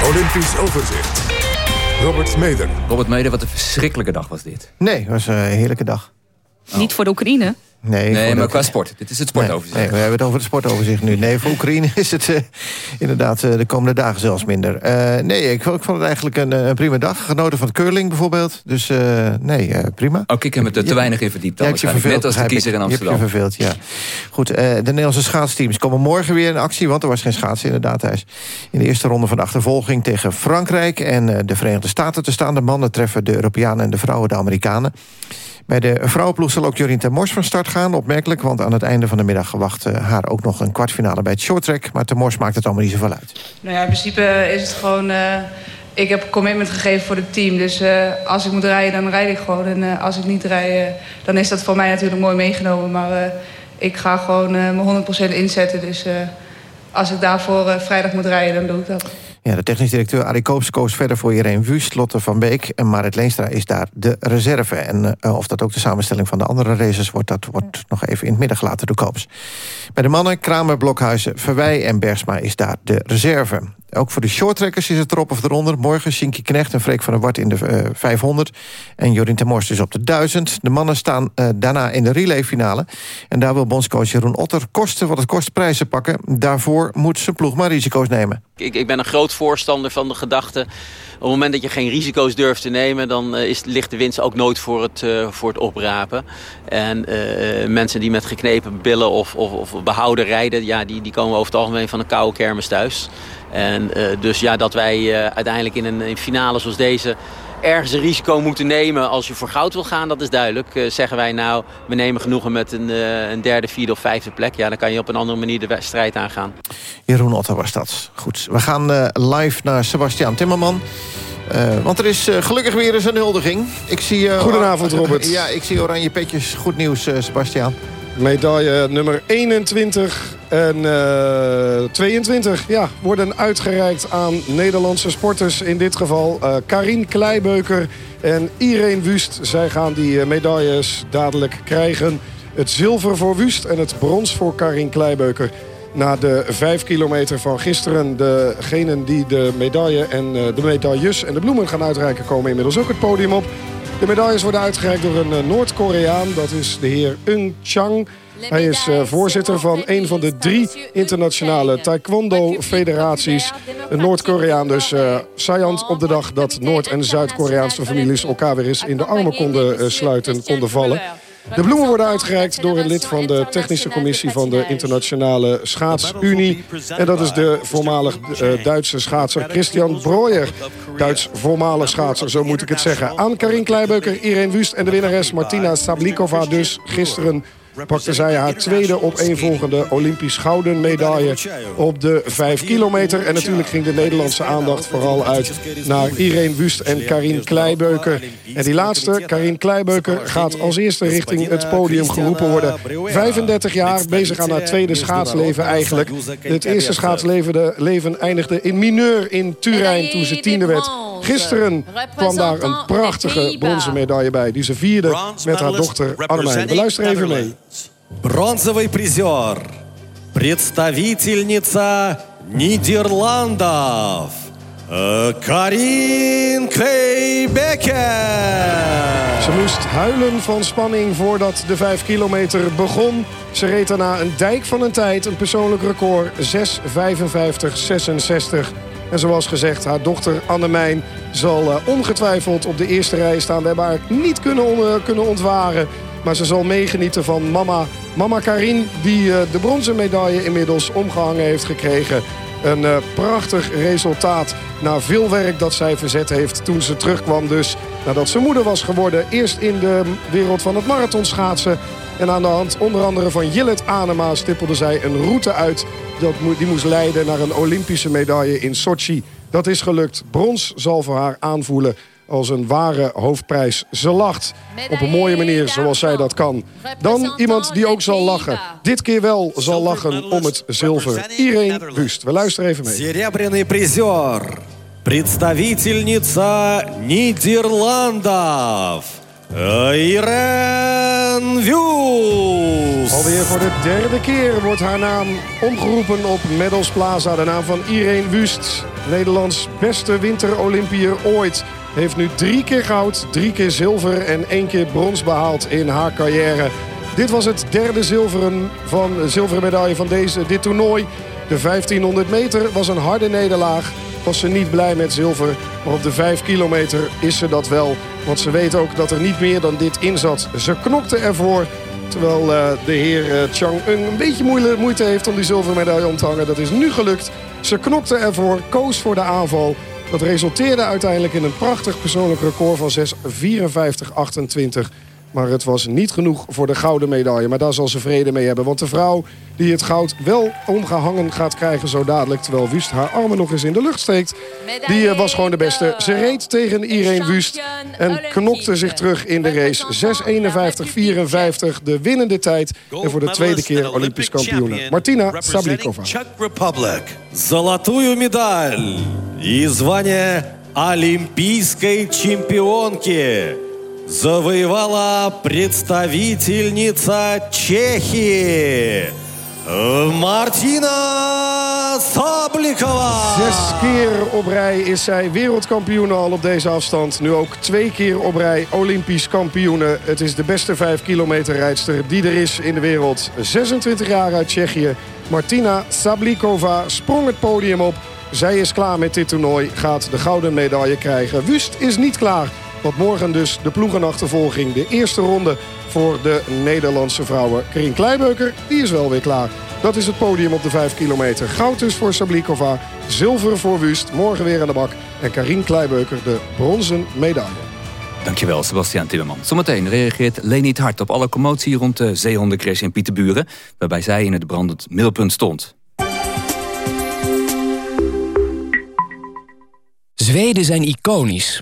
Olympisch overzicht. Robert Meder. Robert Meder, wat een verschrikkelijke dag was dit. Nee, het was een heerlijke dag. Niet voor de Oekraïne. Nee, Nee, maar qua sport. Dit is het sportoverzicht. Nee, we hebben het over het sportoverzicht nu. Nee, voor Oekraïne is het eh, inderdaad eh, de komende dagen zelfs minder. Eh, nee, ik, ik vond het eigenlijk een, een prima dag. Genoten van curling bijvoorbeeld. Dus nee, prima. Ook ik heb me er te weinig in verdiept. Ja, dan ik je verveeld, Net als de kiezer in Je hebt Amsterdam. je verveeld, ja. Goed, de Nederlandse schaatsteams komen morgen weer in actie... want er was geen schaatsen inderdaad thuis. In de eerste ronde van de achtervolging tegen Frankrijk... en de Verenigde Staten te staan. De mannen treffen de Europeanen en de vrouwen de Amerikanen. Bij de vrouwenploeg zal ook Jorien ten Mors van start gaan. Opmerkelijk, want aan het einde van de middag wacht eh, haar ook nog een kwartfinale bij het shorttrack. Maar ten Mors maakt het allemaal niet zoveel uit. Nou ja, in principe is het gewoon... eh, ik heb commitment gegeven voor het team. Dus eh, als ik moet rijden, dan rijd ik gewoon. En als ik niet rijd, dan is dat voor mij natuurlijk mooi meegenomen. Maar ik ga gewoon mijn 100% inzetten. Dus als ik daarvoor vrijdag moet rijden, dan doe ik dat. Ja, de technisch directeur Arie Koops koos verder voor Irene Wust, Lotte van Beek en Marit Leenstra is daar de reserve. En eh, of dat ook de samenstelling van de andere races wordt, dat wordt nog even in het midden gelaten door Koops. Bij de mannen, Kramer, Blokhuizen, Verwij en Bergsma is daar de reserve. Ook voor de shorttrackers is het erop of eronder. Morgen Shinky Knecht en Freek van der Wart in de eh, 500. En Jorien Temors dus op de 1000. De mannen staan eh, daarna in de relayfinale. En daar wil bondscoach Jeroen Otter kosten wat het kost prijzen pakken. Daarvoor moet zijn ploeg maar risico's nemen. Ik, ik ben een groot voorstander van de gedachte... op het moment dat je geen risico's durft te nemen... dan eh, is, ligt de winst ook nooit voor het, eh, voor het oprapen. En eh, mensen die met geknepen billen of, of, of behouden rijden... Ja, die, die komen over het algemeen van een koude kermis thuis. En eh, dus ja, dat wij eh, uiteindelijk in een, in finale zoals deze ergens een risico moeten nemen als je voor goud wil gaan, dat is duidelijk. Eh, zeggen wij nou, we nemen genoegen met een, eh, een derde, vierde of vijfde plek. Ja, dan kan je op een andere manier de wedstrijd aangaan. Jeroen Otter was dat. Goed, we gaan eh, live naar Sebastiaan Timmerman. Eh, want er is eh, gelukkig weer eens een huldiging. Ik zie, eh, Goedenavond, Robert. Ja, ik zie oranje petjes. Goed nieuws, eh, Sebastiaan. Medaille nummer 21 en eh, 22 ja, worden uitgereikt aan Nederlandse sporters. In dit geval eh Karin Kleibeuker en Irene Wust. Zij gaan die eh, medailles dadelijk krijgen. Het zilver voor Wust en het brons voor Karin Kleibeuker. Na de vijf kilometer van gisteren, degenen die de medaille en eh, de medailles en de bloemen gaan uitreiken... komen inmiddels ook het podium op. De medailles worden uitgereikt door een eh, Noord-Koreaan. Dat is de heer Eun Chang. Hij is eh, voorzitter van een van de drie internationale taekwondo-federaties. Een Noord-Koreaan dus uh, saillant op de dag dat Noord- en Zuid-Koreaanse families elkaar weer eens in de armen konden uh, sluiten, konden vallen. De bloemen worden uitgereikt door een lid van de technische commissie van de Internationale Schaatsunie. En dat is de voormalig uh, Duitse schaatser Christian Breuer. Duits voormalig schaatser, zo moet ik het zeggen. Aan Karin Kleibeuker, Irene Wust en de winnares Martina Sablikova dus gisteren pakte zij haar tweede opeenvolgende Olympisch gouden medaille op de 5 kilometer. En natuurlijk ging de Nederlandse aandacht vooral uit naar Irene Wust en Karin Kleibeuker. En die laatste, Karin Kleibeuker, gaat als eerste richting het podium geroepen worden. 35 jaar, bezig aan haar tweede schaatsleven eigenlijk. Het eerste schaatsleven leven eindigde in mineur in Turijn toen ze tiende werd. Gisteren kwam daar een prachtige bronzen medaille bij... die ze vierde met haar dochter Armijn. We luisteren even mee. Бронзовый призер. Представительница Нидерландов. Э, Карин Клейбеcker. Ze moest huilen van spanning voordat de 5 kilometer begon. Ze reed daarna een dijk van een tijd, een persoonlijk record, 6.55.66. En zoals gezegd, haar dochter Annemijn zal uh, ongetwijfeld op de eerste rij staan. We hebben haar niet kunnen, uh, kunnen ontwaren. Maar ze zal meegenieten van mama, mama Karin... die uh, de bronzen medaille inmiddels omgehangen heeft gekregen. Een prachtig resultaat na veel werk dat zij verzet heeft toen ze terugkwam. Dus nadat ze moeder was geworden. Eerst in de wereld van het marathonschaatsen. En aan de hand onder andere van Jillet Anema stippelde zij een route uit... Dat die moest leiden naar een Olympische medaille in Sochi. Dat is gelukt. Brons zal voor haar aanvoelen als een ware hoofdprijs. Ze lacht op een mooie manier zoals zij dat kan. Dan iemand die ook zal lachen. Dit keer wel zal lachen om het zilver. Irene Wust. We luisteren even mee. Серебряный призер. Представительница Нидерландов. Irene Wust. Alweer voor de derde keer wordt haar naam omgeroepen op Medals Plaza. De naam van Irene Wust. Nederlands beste winterolympiër ooit. Heeft nu drie keer goud, drie keer zilver en één keer brons behaald in haar carrière. Dit was het derde zilveren, van, zilveren medaille van deze, dit toernooi. De 1500 meter was een harde nederlaag. Was ze niet blij met zilver. Maar op de 5 kilometer is ze dat wel. Want ze weet ook dat er niet meer dan dit in zat. Ze knokte ervoor. Terwijl uh, de heer uh, Chang een beetje moeite heeft om die zilveren medaille om te hangen. Dat is nu gelukt. Ze knokte ervoor, koos voor de aanval. Dat resulteerde uiteindelijk in een prachtig persoonlijk record van 6.54.28. Maar het was niet genoeg voor de gouden medaille. Maar daar zal ze vrede mee hebben. Want de vrouw die het goud wel omgehangen gaat krijgen zo dadelijk... terwijl Wust haar armen nog eens in de lucht steekt... die was gewoon de beste. Ze reed tegen Irene Wust en knokte zich terug in de race. 6.51.54, de winnende tijd. En voor de tweede keer Olympisch kampioen. Martina Sablikova. Czech Republic. Золотую медаль и звание олимпийской чемпионки завоевала представительница Чехии Martina Sablikova. Zes keer op rij is zij wereldkampioen al op deze afstand. Nu ook twee keer op rij Olympisch kampioene. Het is de beste vijf kilometer rijdster die er is in de wereld. 26 jaar uit Tsjechië. Martina Sablikova sprong het podium op. Zij is klaar met dit toernooi, gaat de gouden medaille krijgen. Wust is niet klaar. Want morgen dus de ploegenachtervolging. De eerste ronde voor de Nederlandse vrouwen. Karin Kleibeuker, die is wel weer klaar. Dat is het podium op de 5 kilometer. Goud dus voor Sablikova, zilver voor Wust. Morgen weer aan de bak. En Karin Kleibeuker de bronzen medaille. Dankjewel, Sebastian Timmerman. Zometeen reageert Leni het Hart op alle commotie rond de zeehondencrash in Pieterburen... waarbij zij in het brandend middelpunt stond. Zweden zijn iconisch.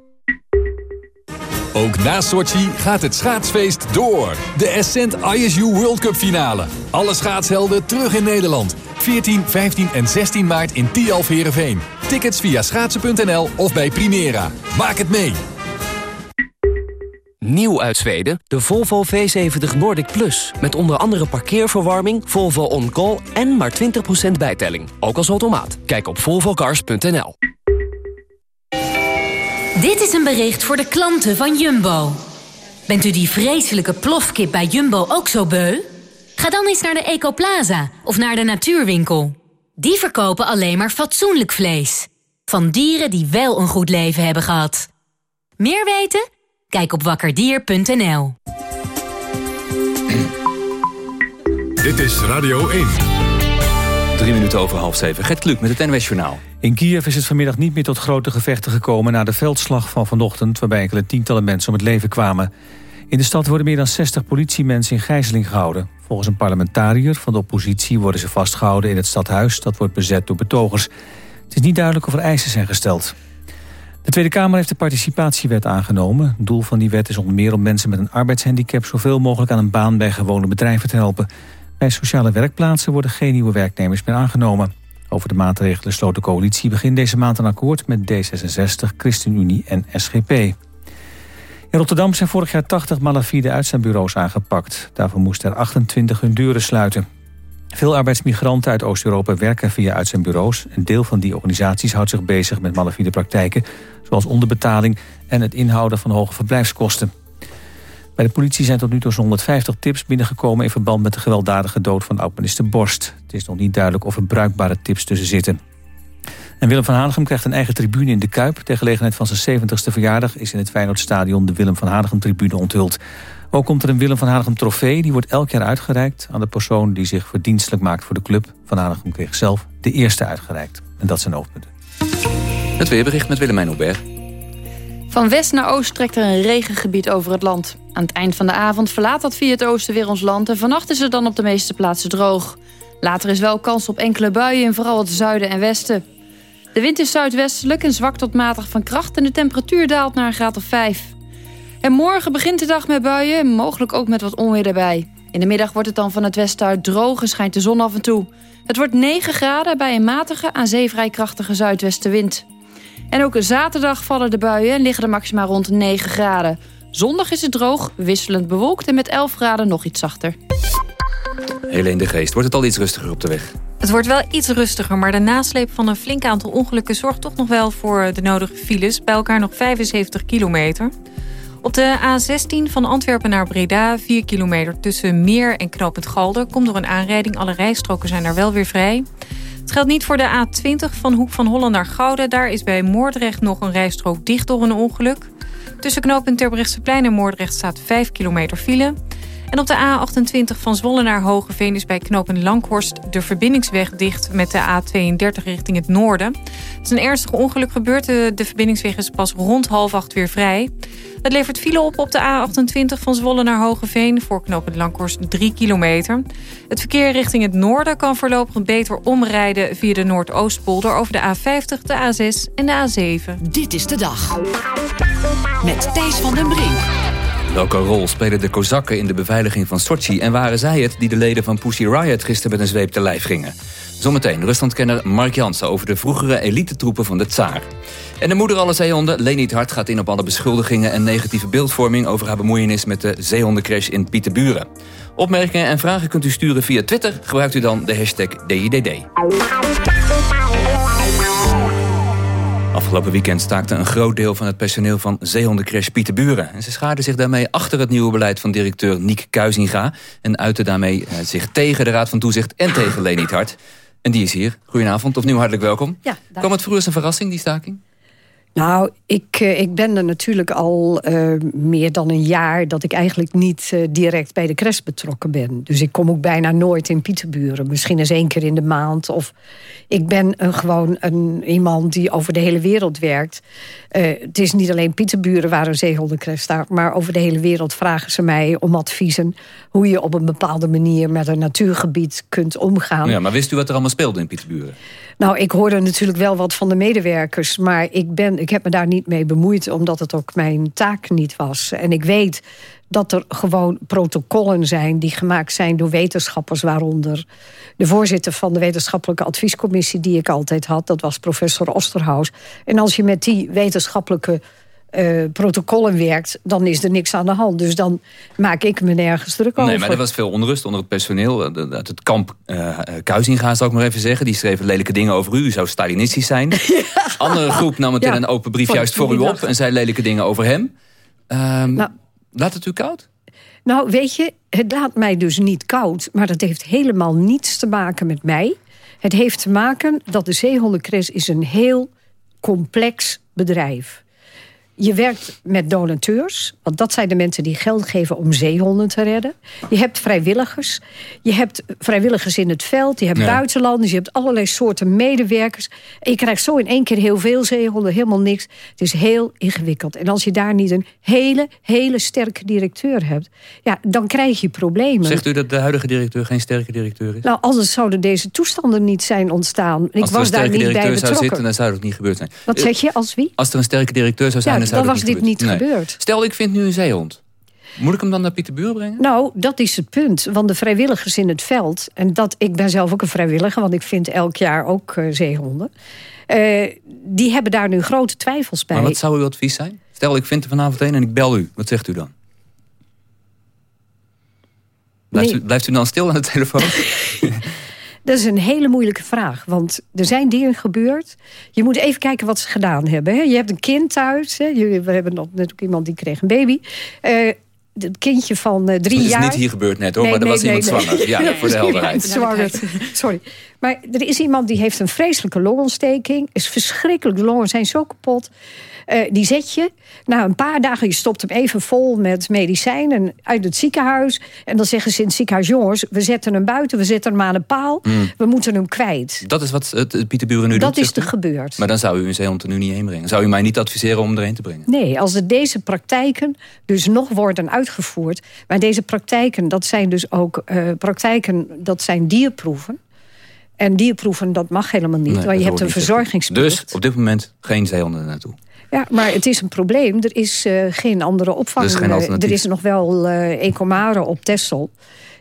Ook na Sochi gaat het schaatsfeest door. De Ascent ISU World Cup finale. Alle schaatshelden terug in Nederland. 14, 15 en 16 maart in Tialf Heerenveen. Tickets via schaatsen.nl of bij Primera. Maak het mee! Nieuw uit Zweden, de Volvo V70 Nordic Plus. Met onder andere parkeerverwarming, Volvo On Call en maar 20% bijtelling. Ook als automaat. Kijk op volvocars.nl. Dit is een bericht voor de klanten van Jumbo. Bent u die vreselijke plofkip bij Jumbo ook zo beu? Ga dan eens naar de Ecoplaza of naar de Natuurwinkel. Die verkopen alleen maar fatsoenlijk vlees. Van dieren die wel een goed leven hebben gehad. Meer weten? Kijk op wakkerdier.nl. Dit is Radio 1. Drie minuten over half zeven. Gert Kluk met het NWS Journaal. In Kiev is het vanmiddag niet meer tot grote gevechten gekomen... na de veldslag van vanochtend... waarbij enkele tientallen mensen om het leven kwamen. In de stad worden meer dan 60 politiemensen in gijzeling gehouden. Volgens een parlementariër van de oppositie worden ze vastgehouden... in het stadhuis dat wordt bezet door betogers. Het is niet duidelijk of er eisen zijn gesteld. De Tweede Kamer heeft de participatiewet aangenomen. Het doel van die wet is onder meer om mensen met een arbeidshandicap... zoveel mogelijk aan een baan bij gewone bedrijven te helpen... Bij sociale werkplaatsen worden geen nieuwe werknemers meer aangenomen. Over de maatregelen sloot de coalitie begin deze maand een akkoord met D66, ChristenUnie en SGP. In Rotterdam zijn vorig jaar 80 malafide uitzendbureaus aangepakt. Daarvoor moesten er 28 hun deuren sluiten. Veel arbeidsmigranten uit Oost-Europa werken via uitzendbureaus. Een deel van die organisaties houdt zich bezig met malafide praktijken... zoals onderbetaling en het inhouden van hoge verblijfskosten. Bij de politie zijn tot nu toe zo'n 150 tips binnengekomen... in verband met de gewelddadige dood van oud-minister Borst. Het is nog niet duidelijk of er bruikbare tips tussen zitten. En Willem van Hanegem krijgt een eigen tribune in de Kuip. Ter gelegenheid van zijn 70ste verjaardag is in het Feyenoordstadion de Willem van Hanegem tribune onthuld. Ook komt er een Willem van Hanegem trofee. Die wordt elk jaar uitgereikt aan de persoon die zich verdienstelijk maakt voor de club. Van Hanegem kreeg zelf de eerste uitgereikt. En dat zijn hoofdpunten. Het weerbericht met Willemijn Hubert. Van west naar oost trekt er een regengebied over het land. Aan het eind van de avond verlaat dat via het oosten weer ons land... en vannacht is het dan op de meeste plaatsen droog. Later is wel kans op enkele buien in vooral het zuiden en westen. De wind is zuidwestelijk en zwak tot matig van kracht... en de temperatuur daalt naar een graad of 5. En morgen begint de dag met buien, mogelijk ook met wat onweer erbij. In de middag wordt het dan van het westen uit droog en schijnt de zon af en toe. Het wordt 9 graden bij een matige, aan zee vrij krachtige zuidwestenwind. En ook zaterdag vallen de buien en liggen de maxima rond 9 graden. Zondag is het droog, wisselend bewolkt en met 11 graden nog iets zachter. Helene de Geest, wordt het al iets rustiger op de weg? Het wordt wel iets rustiger, maar de nasleep van een flink aantal ongelukken... zorgt toch nog wel voor de nodige files. Bij elkaar nog 75 kilometer. Op de A16 van Antwerpen naar Breda, 4 kilometer tussen Meer en Knopend Galder... komt door een aanrijding. Alle rijstroken zijn daar wel weer vrij. Het geldt niet voor de A20 van Hoek van Holland naar Gouden. Daar is bij Moordrecht nog een rijstrook dicht door een ongeluk. Tussen knooppunt Terbrechtseplein en Moordrecht staat 5 kilometer file. En op de A28 van Zwolle naar Hogeveen is bij knooppunt Langhorst de verbindingsweg dicht met de A32 richting het noorden. Het is een ernstig ongeluk gebeurd. De, verbindingsweg is pas rond half acht weer vrij. Het levert file op op de A28 van Zwolle naar Hogeveen... voor knooppunt Langhorst 3 kilometer. Het verkeer richting het noorden kan voorlopig beter omrijden... via de Noordoostpolder over de A50, de A6 en de A7. Dit is de dag. Met Thijs van den Brink. Welke rol spelen de Kozakken in de beveiliging van Sochi... en waren zij het die de leden van Pussy Riot gisteren met een zweep te lijf gingen? Zometeen Ruslandkenner Mark Jansen over de vroegere elitetroepen van de Tsaar. En de moeder alle zeehonden, Leni Hart, gaat in op alle beschuldigingen... en negatieve beeldvorming over haar bemoeienis met de zeehondencrash in Pieterburen. Opmerkingen en vragen kunt u sturen via Twitter. Gebruikt u dan de hashtag DIDD. Afgelopen weekend staakte een groot deel van het personeel van zeehondencrash Pieterburen. En ze schaarden zich daarmee achter het nieuwe beleid van directeur Niek Kuizinga... en uiten daarmee eh, zich tegen de Raad van Toezicht en tegen Leni Hart. En die is hier. Goedenavond, opnieuw hartelijk welkom. Ja, Kwam het vroeger als een verrassing, die staking? Nou, ik, eh, ik ben er natuurlijk al uh, meer dan een jaar... dat ik eigenlijk niet uh, direct bij de crash betrokken ben. Dus ik kom ook bijna nooit in Pieterburen. Misschien eens één keer in de maand. Of ik ben een, gewoon een, iemand die over de hele wereld werkt. het is niet alleen Pieterburen waar een zeehondencrash staat... maar over de hele wereld vragen ze mij om adviezen... hoe je op een bepaalde manier met een natuurgebied kunt omgaan. Ja, maar wist u wat er allemaal speelde in Pieterburen? Nou, ik hoorde natuurlijk wel wat van de medewerkers... maar ik, ben, ik heb me daar niet mee bemoeid... omdat het ook mijn taak niet was. En ik weet dat er gewoon protocollen zijn... die gemaakt zijn door wetenschappers, waaronder... de voorzitter van de wetenschappelijke adviescommissie... die ik altijd had, dat was professor Osterhaus. En als je met die wetenschappelijke uh, protocollen werkt, dan is er niks aan de hand. Dus dan maak ik me nergens druk over. Nee, maar er was veel onrust onder het personeel. Uit het kamp uh, Kuizinga, zou ik maar even zeggen. Die schreven lelijke dingen over u. U zou Stalinistisch zijn. Ja. Andere groep nam het ja. in een open brief juist voor u op... en zei lelijke dingen over hem. Um, nou, laat het u koud? Nou, weet je, het laat mij dus niet koud. Maar dat heeft helemaal niets te maken met mij. Het heeft te maken dat de zeehondencres is een heel complex bedrijf je werkt met donateurs. Want dat zijn de mensen die geld geven om zeehonden te redden. Je hebt vrijwilligers. Je hebt vrijwilligers in het veld. Je hebt ja. buitenlanders. Je hebt allerlei soorten medewerkers. En je krijgt zo in één keer heel veel zeehonden. Helemaal niks. Het is heel ingewikkeld. En als je daar niet een hele, hele sterke directeur hebt... Ja, dan krijg je problemen. Zegt u dat de huidige directeur geen sterke directeur is? Nou, anders zouden deze toestanden niet zijn ontstaan. Ik als was daar niet bij betrokken. Als er een sterke directeur zou zitten, dan zou het niet gebeurd zijn. Wat zeg je, als wie? Als er een sterke directeur zou zijn... Ja, dan was dit niet gebeurd. Stel, ik vind nu een zeehond. Moet ik hem dan naar Pieterbuur brengen? Nou, dat is het punt. Want de vrijwilligers in het veld... en dat, ik ben zelf ook een vrijwilliger... want ik vind elk jaar ook uh, zeehonden... Uh, die hebben daar nu grote twijfels bij. Maar wat zou uw advies zijn? Stel, ik vind er vanavond een en ik bel u. Wat zegt u dan? Blijft, nee. u, blijft u dan stil aan de telefoon? Dat is een hele moeilijke vraag. Want er zijn dingen gebeurd. Je moet even kijken wat ze gedaan hebben. Hè. Je hebt een kind thuis. Hè. We hebben net ook iemand die kreeg een baby. Uh, het kindje van uh, drie jaar... Het is niet hier gebeurd net hoor, nee, maar er nee, was iemand nee, zwanger. Ja, voor de helderheid. Zwanger, sorry. Maar er is iemand die heeft een vreselijke longontsteking. Is verschrikkelijk, de longen zijn zo kapot. Uh, die zet je na een paar dagen, je stopt hem even vol met medicijnen uit het ziekenhuis. En dan zeggen ze in het ziekenhuis: jongens, we zetten hem buiten, we zetten hem aan een paal, mm. we moeten hem kwijt. Dat is wat het Pieterburen nu dat doet? Dat is er gebeurd. Maar dan zou u een zeehond er nu niet heen brengen. Zou u mij niet adviseren om erheen te brengen? Nee, als er deze praktijken dus nog worden uitgevoerd. Maar deze praktijken, dat zijn dus ook uh, praktijken, dat zijn dierproeven. En dierproeven, dat mag helemaal niet. Nee, je hebt een verzorgingsplicht. Dus op dit moment geen zeehonden naartoe. Ja, maar het is een probleem. Er is uh, geen andere opvang. Geen er is nog wel uh, Ecomare op Texel.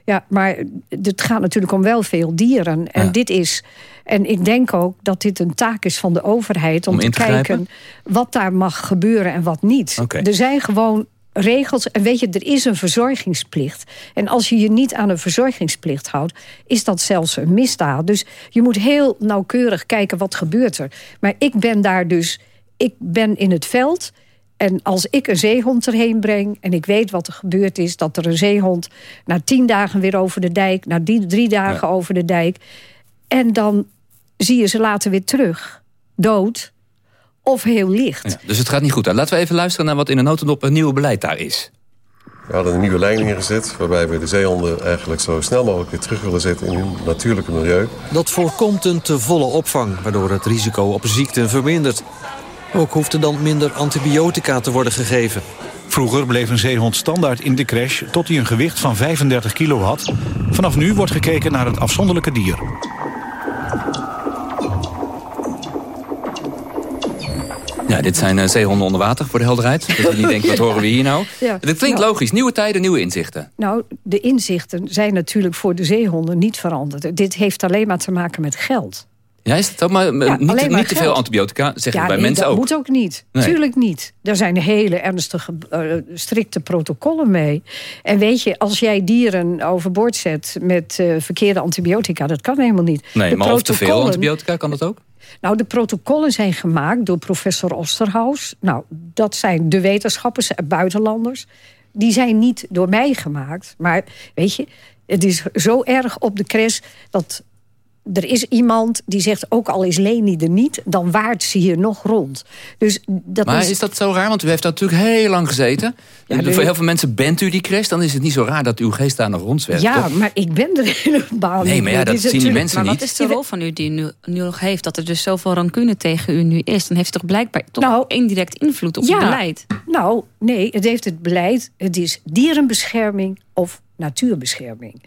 Ja, maar het gaat natuurlijk om wel veel dieren. En ja. dit is... En ik denk ook dat dit een taak is van de overheid... om, om te, te kijken wat daar mag gebeuren en wat niet. Okay. Er zijn gewoon regels. En weet je, er is een verzorgingsplicht. En als je je niet aan een verzorgingsplicht houdt... is dat zelfs een misdaad. Dus je moet heel nauwkeurig kijken wat gebeurt er. Maar ik ben daar dus ik ben in het veld en als ik een zeehond erheen breng... en ik weet wat er gebeurd is... dat er een zeehond na tien dagen weer over de dijk... na die, drie dagen ja. over de dijk... en dan zie je ze later weer terug. Dood of heel licht. Ja, dus het gaat niet goed. Laten we even luisteren naar wat in de notendop... een nieuwe beleid daar is. We hadden een nieuwe lijn ingezet... waarbij we de zeehonden eigenlijk zo snel mogelijk weer terug willen zetten... in hun natuurlijke milieu. Dat voorkomt een te volle opvang... waardoor het risico op ziekten vermindert. Ook hoeft er dan minder antibiotica te worden gegeven. Vroeger bleef een zeehond standaard in de crash tot hij een gewicht van 35 kilo had. Vanaf nu wordt gekeken naar het afzonderlijke dier. Ja, dit zijn uh, zeehonden onder water voor de helderheid. Dat je niet denkt, wat horen we hier nou? Ja, Het klinkt nou, logisch. Nieuwe tijden, nieuwe inzichten. Nou, de inzichten zijn natuurlijk voor de zeehonden niet veranderd. Dit heeft alleen maar te maken met geld. Ja, is ook? Maar, Ja, niet, maar niet te veel antibiotica, zeggen ja, bij nee, mensen dat ook. moet ook niet. Nee. Tuurlijk niet. Er zijn hele ernstige, eh, strikte protocollen mee. En weet je, als jij dieren overboord zet met eh, verkeerde antibiotica... dat kan helemaal niet. Nee, De maar of te veel antibiotica, kan dat ook? Nou, de protocollen zijn gemaakt door professor Osterhaus. Nou, dat zijn de wetenschappers, eh, buitenlanders. Die zijn niet door mij gemaakt. Maar weet je, het is zo erg op de crash... dat er is iemand die zegt, ook al is Leni er niet... dan waart ze hier nog rond. Dus dat maar is, is dat zo raar? Want u heeft daar natuurlijk heel lang gezeten. Ja, Voor heel veel mensen bent u die crash. Dan is het niet zo raar dat uw geest daar nog rondzwerft. ja, toch? maar ik ben er helemaal Nee, maar ja, dat zien die mensen Maar niet. wat is de rol van u die u nu, nu nog heeft? Dat er dus zoveel rancune tegen u nu is. Dan heeft het toch blijkbaar toch indirect invloed op Nou, Ja. het beleid. Nou, nee, het heeft het beleid. Het is dierenbescherming of natuurbescherming.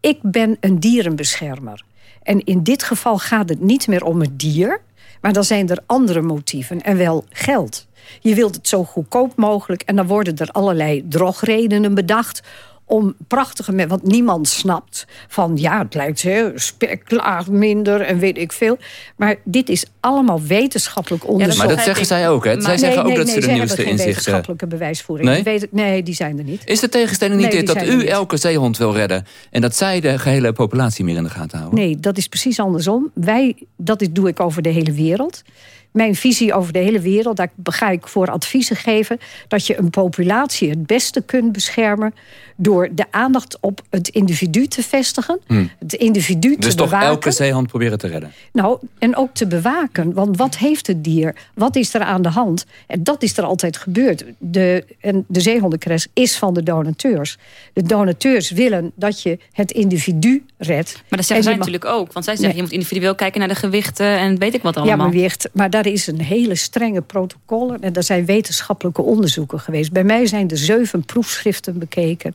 Ik ben een dierenbeschermer. En in dit geval gaat het niet meer om het dier... maar dan zijn er andere motieven en wel geld. Je wilt het zo goedkoop mogelijk... en dan worden er allerlei drogredenen bedacht om prachtige... Want niemand snapt van, ja, het lijkt hè, spek klaagt minder en weet ik veel. Maar dit is allemaal wetenschappelijk onderzoek. Maar dat zeggen zij ook, hè? Zij zeggen ook dat ze de zij nieuwste inzichten- wetenschappelijke bewijsvoering. Nee? Ik weet nee, die zijn er niet. Is de tegenstelling niet Nee, dit dat u niet. elke zeehond wil redden... en dat zij de gehele populatie meer in de gaten houden? Nee, dat is precies andersom. Wij, dat is, doe ik over de hele wereld. Mijn visie over de hele wereld, daar ga ik voor adviezen geven... dat je een populatie het beste kunt beschermen... door de aandacht op het individu te vestigen. Hm. Het individu Dus te toch bewaken. elke zeehond proberen te redden? Nou, en ook te bewaken. Want wat heeft het dier? Wat is er aan de hand? En dat is er altijd gebeurd. De, en de zeehondencrash is van de donateurs. De donateurs willen dat je het individu redt. Maar dat En zeggen zij mag- natuurlijk ook. Want zij zeggen, Nee. je moet individueel kijken naar de gewichten... en weet ik wat allemaal. Ja, maar, weegt, maar daar is een hele strenge protocollen. En daar zijn wetenschappelijke onderzoeken geweest. Bij mij zijn er zeven proefschriften bekeken.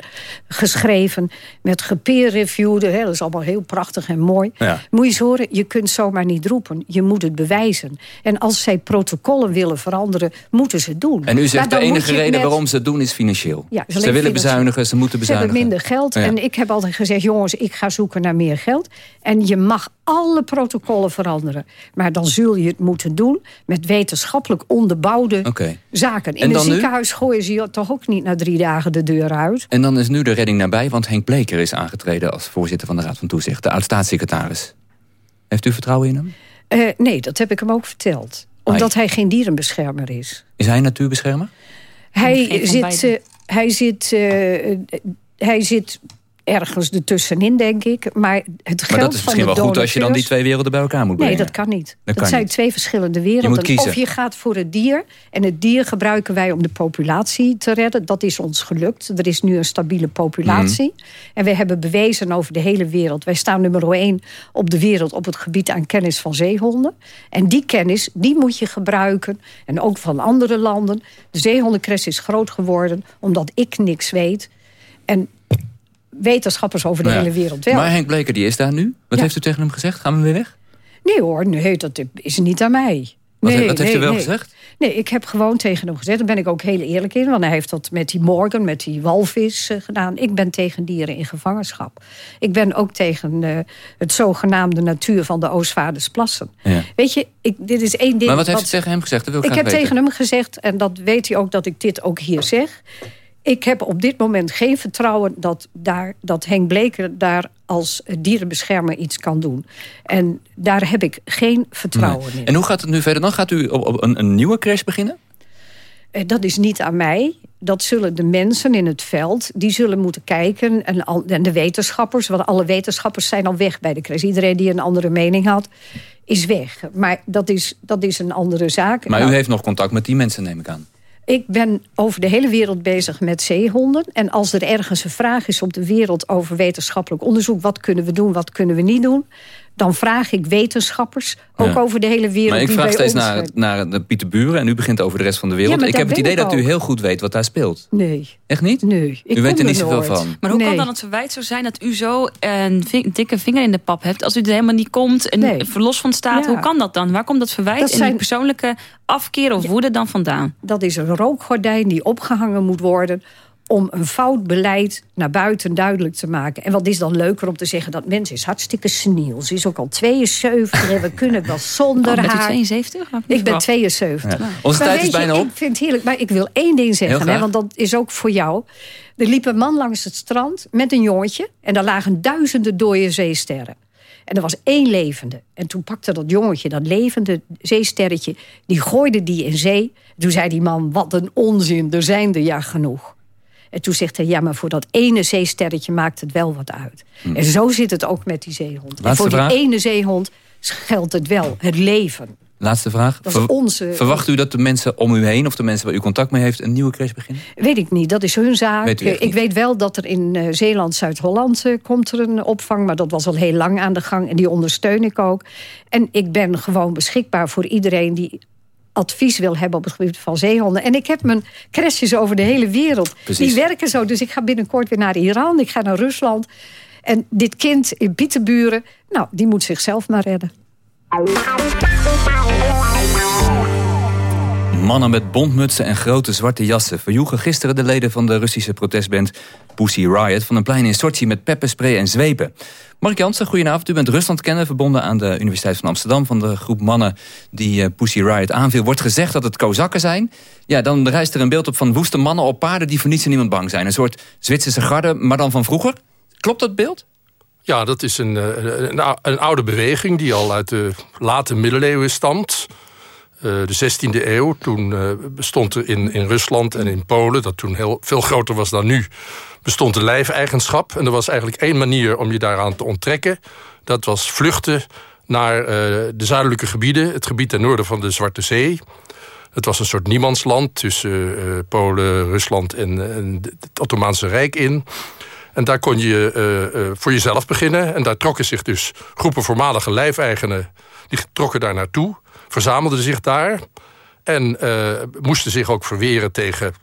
Geschreven met gepeer-reviewde. Dat is allemaal heel prachtig en mooi. Ja. Moet je eens horen, je kunt zomaar niet roepen. Je moet het bewijzen. En als zij protocollen willen veranderen, moeten ze het doen. En u zegt Maar de enige reden met- waarom ze het doen is financieel. Ja, ze willen financieel. bezuinigen, ze moeten Ze hebben bezuinigen. minder geld. Ja. En ik heb altijd gezegd, jongens, ik ga zoeken naar meer geld. En je mag alle protocollen veranderen. Maar dan zul je het moeten doen met wetenschappelijk onderbouwde zaken. In En een nu? ziekenhuis gooien ze je toch ook niet na drie dagen de deur uit. En dan is nu de redding nabij, want Henk Bleker is aangetreden... als voorzitter van de Raad van Toezicht, de oud-staatssecretaris. Heeft u vertrouwen in hem? Eh, nee, dat heb ik hem ook verteld. Omdat hij geen dierenbeschermer is. Is hij een natuurbeschermer? Hij zit, eh, hij zit, uh, hij zit ergens ertussenin, denk ik. Maar het geld maar dat is misschien wel goed als je dan die twee werelden bij elkaar moet brengen. Nee, dat kan niet. Dat, zijn twee verschillende werelden. Je of je gaat voor het dier. En het dier gebruiken wij om de populatie te redden. Dat is ons gelukt. Er is nu een stabiele populatie. Mhm. En we hebben bewezen over de hele wereld. Wij staan nummer één op de wereld op het gebied aan kennis van zeehonden. En die kennis, die moet je gebruiken. En ook van andere landen. De zeehondencres is groot geworden omdat ik niks weet. En wetenschappers over de hele wereld wel. Maar Henk Bleker, die is daar nu. Wat heeft u tegen hem gezegd? Gaan we weer weg? Nee hoor, nee, dat is niet aan mij. Wat, nee, wat heeft u wel gezegd? Nee, ik heb gewoon tegen hem gezegd. Daar ben ik ook heel eerlijk in. Want hij heeft dat met die Morgan, met die walvis uh, gedaan. Ik ben tegen dieren in gevangenschap. Ik ben ook tegen uh, het zogenaamde natuur van de Oostvaardersplassen. Ja. Weet je, ik, dit is één ding... Maar wat heeft u tegen hem gezegd? Dat wil ik ik heb weten. tegen hem gezegd, en dat weet hij ook dat ik dit ook hier zeg ik heb op dit moment geen vertrouwen dat, daar, dat Henk Bleker daar als dierenbeschermer iets kan doen. En daar heb ik geen vertrouwen in. En hoe gaat het nu verder? Dan gaat u op, een, een nieuwe crash beginnen? Eh, dat is niet aan mij. Dat zullen de mensen in het veld, die zullen moeten kijken. En, en de wetenschappers, want alle wetenschappers zijn al weg bij de crash. Iedereen die een andere mening had, is weg. Maar dat is, dat is een andere zaak. Maar u nou, heeft nog contact met die mensen, neem ik aan. Ik ben over de hele wereld bezig met zeehonden. En als er ergens een vraag is op de wereld over wetenschappelijk onderzoek... wat kunnen we doen, wat kunnen we niet doen dan vraag ik wetenschappers, ook over de hele wereld. Maar ik vraag steeds naar, naar de Pieter Buren en u begint over de rest van de wereld. ik heb het idee dat u heel goed weet wat daar speelt. Nee. Echt niet? Nee. u weet er niet zoveel van. Maar hoe kan dan het verwijt zo zijn dat u zo een dikke vinger in de pap hebt... als u er helemaal niet komt en nee. verlos van staat? Hoe kan dat dan? Waar komt dat verwijt dat en die persoonlijke afkeer of woede dan vandaan? Dat is een rookgordijn die opgehangen moet worden om een fout beleid naar buiten duidelijk te maken. En wat is dan leuker om te zeggen... dat mens is hartstikke seniel. Ze is ook al 72 en we kunnen wel zonder oh, haar. 72? Ik ben 72. Ja. Onze tijd is bijna op. Ik vind het heerlijk, maar ik wil één ding zeggen. Hè, want dat is ook voor jou. Er liep een man langs het strand met een jongetje... en daar lagen duizenden dode zeesterren. En er was één levende. En toen pakte dat jongetje, dat levende zeesterretje... die gooide die in zee. Toen zei die man, wat een onzin, er zijn er ja genoeg. En toen zegt hij, ja, maar voor dat ene zeesterretje maakt het wel wat uit. Hm. En zo zit het ook met die zeehond. en voor die ene zeehond geldt het wel, het leven. Laatste vraag. onze... Verwacht u dat de mensen om u heen... of de mensen waar u contact mee heeft... een nieuwe crash beginnen? Weet ik niet. Dat is hun zaak. ik weet wel dat er in uh, Zeeland, Zuid-Holland... Uh, komt er een opvang. Maar dat was al heel lang aan de gang. En die ondersteun ik ook. En ik ben gewoon beschikbaar voor iedereen... die advies wil hebben op het gebied van zeehonden. En ik heb mijn crashes over de hele wereld. Die werken zo. Dus ik ga binnenkort weer naar Iran. Ik ga naar Rusland. En dit kind in Bietenburen, nou, die moet zichzelf maar redden. Mannen met bontmutsen en grote zwarte jassen... verjoegen gisteren de leden van de Russische protestband Pussy Riot... van een plein in Sochi met pepperspray en zwepen. Mark Jansen, goedenavond. U bent Rusland kennen, verbonden aan de Universiteit van Amsterdam... van de groep mannen die uh, Pussy Riot aanviel. Wordt gezegd dat het Kozakken zijn. Ja, dan rijst er een beeld op van woeste mannen op paarden... die voor niets en niemand bang zijn. Een soort Zwitserse garde, maar dan van vroeger. Klopt dat beeld? Ja, dat is een, eh, een, een oude beweging die al uit de late middeleeuwen stamt... Eh, de 16e eeuw. Toen bestond er in, in Rusland en in Polen, dat toen heel veel groter was dan nu, bestond de lijfeigenschap. En er was eigenlijk één manier om je daaraan te onttrekken. Dat was vluchten naar uh, de zuidelijke gebieden. Het gebied ten noorden van de Zwarte Zee. Het was een soort niemandsland tussen Polen, Rusland en, het Ottomaanse Rijk in. En daar kon je voor jezelf beginnen. En daar trokken zich dus groepen voormalige lijfeigenen... die trokken daar naartoe, verzamelden zich daar... en moesten zich ook verweren tegen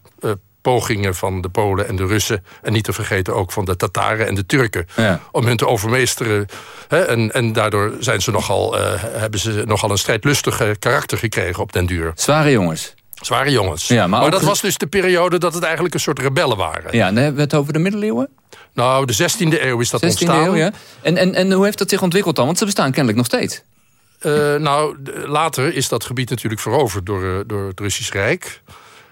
pogingen van de Polen en de Russen... en niet te vergeten ook van de Tataren en de Turken... om hun te overmeesteren. en, en daardoor zijn ze nogal, uh, hebben ze nogal een strijdlustige karakter gekregen op den duur. Zware jongens. Zware jongens. Ja, maar, dat was dus de periode dat het eigenlijk een soort rebellen waren. Ja, dan hebben we het over de middeleeuwen? Nou, de 16e eeuw is dat 16e ontstaan. Eeuw, ja. en, en, en hoe heeft dat zich ontwikkeld dan? Want ze bestaan kennelijk nog steeds. Uh, nou, later is dat gebied natuurlijk veroverd door, uh, door het Russisch Rijk.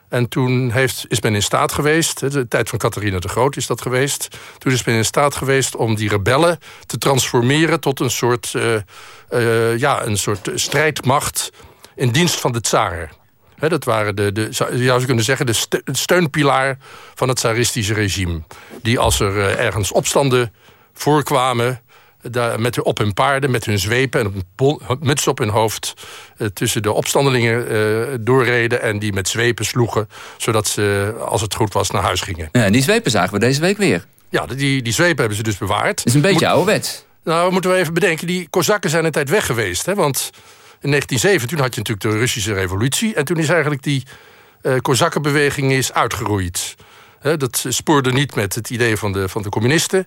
En toen heeft, is men in staat geweest, de tijd van Catharina de Groot is dat geweest... toen is men in staat geweest om die rebellen te transformeren... tot een soort, uh, ja, een soort strijdmacht in dienst van de tsaar. dat waren de, de, zou je kunnen zeggen, de ste- de steunpilaar van het tsaristische regime. Die als er eh, ergens opstanden voorkwamen, daar, met, op hun paarden, met hun zwepen en bol- muts op hun hoofd... eh, tussen de opstandelingen eh, doorreden en die met zwepen sloegen... zodat ze, als het goed was, naar huis gingen. Ja, en die zwepen zagen we deze week weer. Ja, die, die zwepen hebben ze dus bewaard. is een beetje Moet- ouderwets. Nou, moeten we even bedenken, die Kozakken zijn een tijd weg geweest. Hè? Want in 1907 toen had je natuurlijk de Russische revolutie... en toen is eigenlijk die eh Kozakkenbeweging is uitgeroeid. Hè, dat spoorde niet met het idee van de, van de communisten...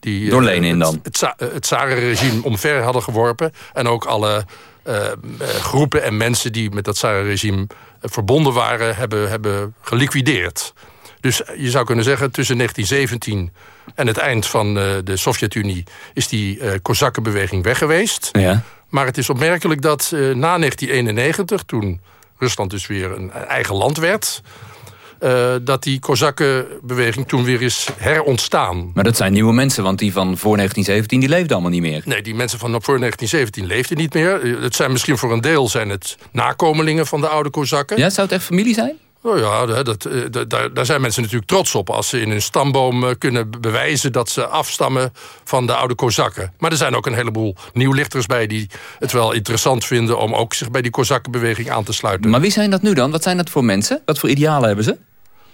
Die, eh, Door Lenin dan. Het, het, za- het Tsarenregime omver hadden geworpen. En ook alle eh, eh, groepen en mensen die met dat Tsarenregime eh, verbonden waren... hebben, hebben geliquideerd. Dus je zou kunnen zeggen, tussen 1917 en het eind van eh, de Sovjet-Unie... is die eh Kozakkenbeweging weg geweest. Ja. Maar het is opmerkelijk dat eh, na 1991, toen Rusland dus weer een eigen land werd... eh, dat die Kozakkenbeweging toen weer is herontstaan. Maar dat zijn nieuwe mensen, want die van voor 1917 die leefden allemaal niet meer. Nee, die mensen van voor 1917 leefden niet meer. Het zijn misschien voor een deel zijn het nakomelingen van de oude Kozakken. Ja, zou het echt familie zijn? Oh ja, dat, dat, eh, dat- daar, daar zijn mensen natuurlijk trots op... als ze in hun stamboom eh, kunnen bewijzen dat ze afstammen van de oude Kozakken. Maar er zijn ook een heleboel nieuwlichters bij... die het wel interessant vinden om ook zich bij die Kozakkenbeweging aan te sluiten. Maar wie zijn dat nu dan? Wat zijn dat voor mensen? Wat voor idealen hebben ze?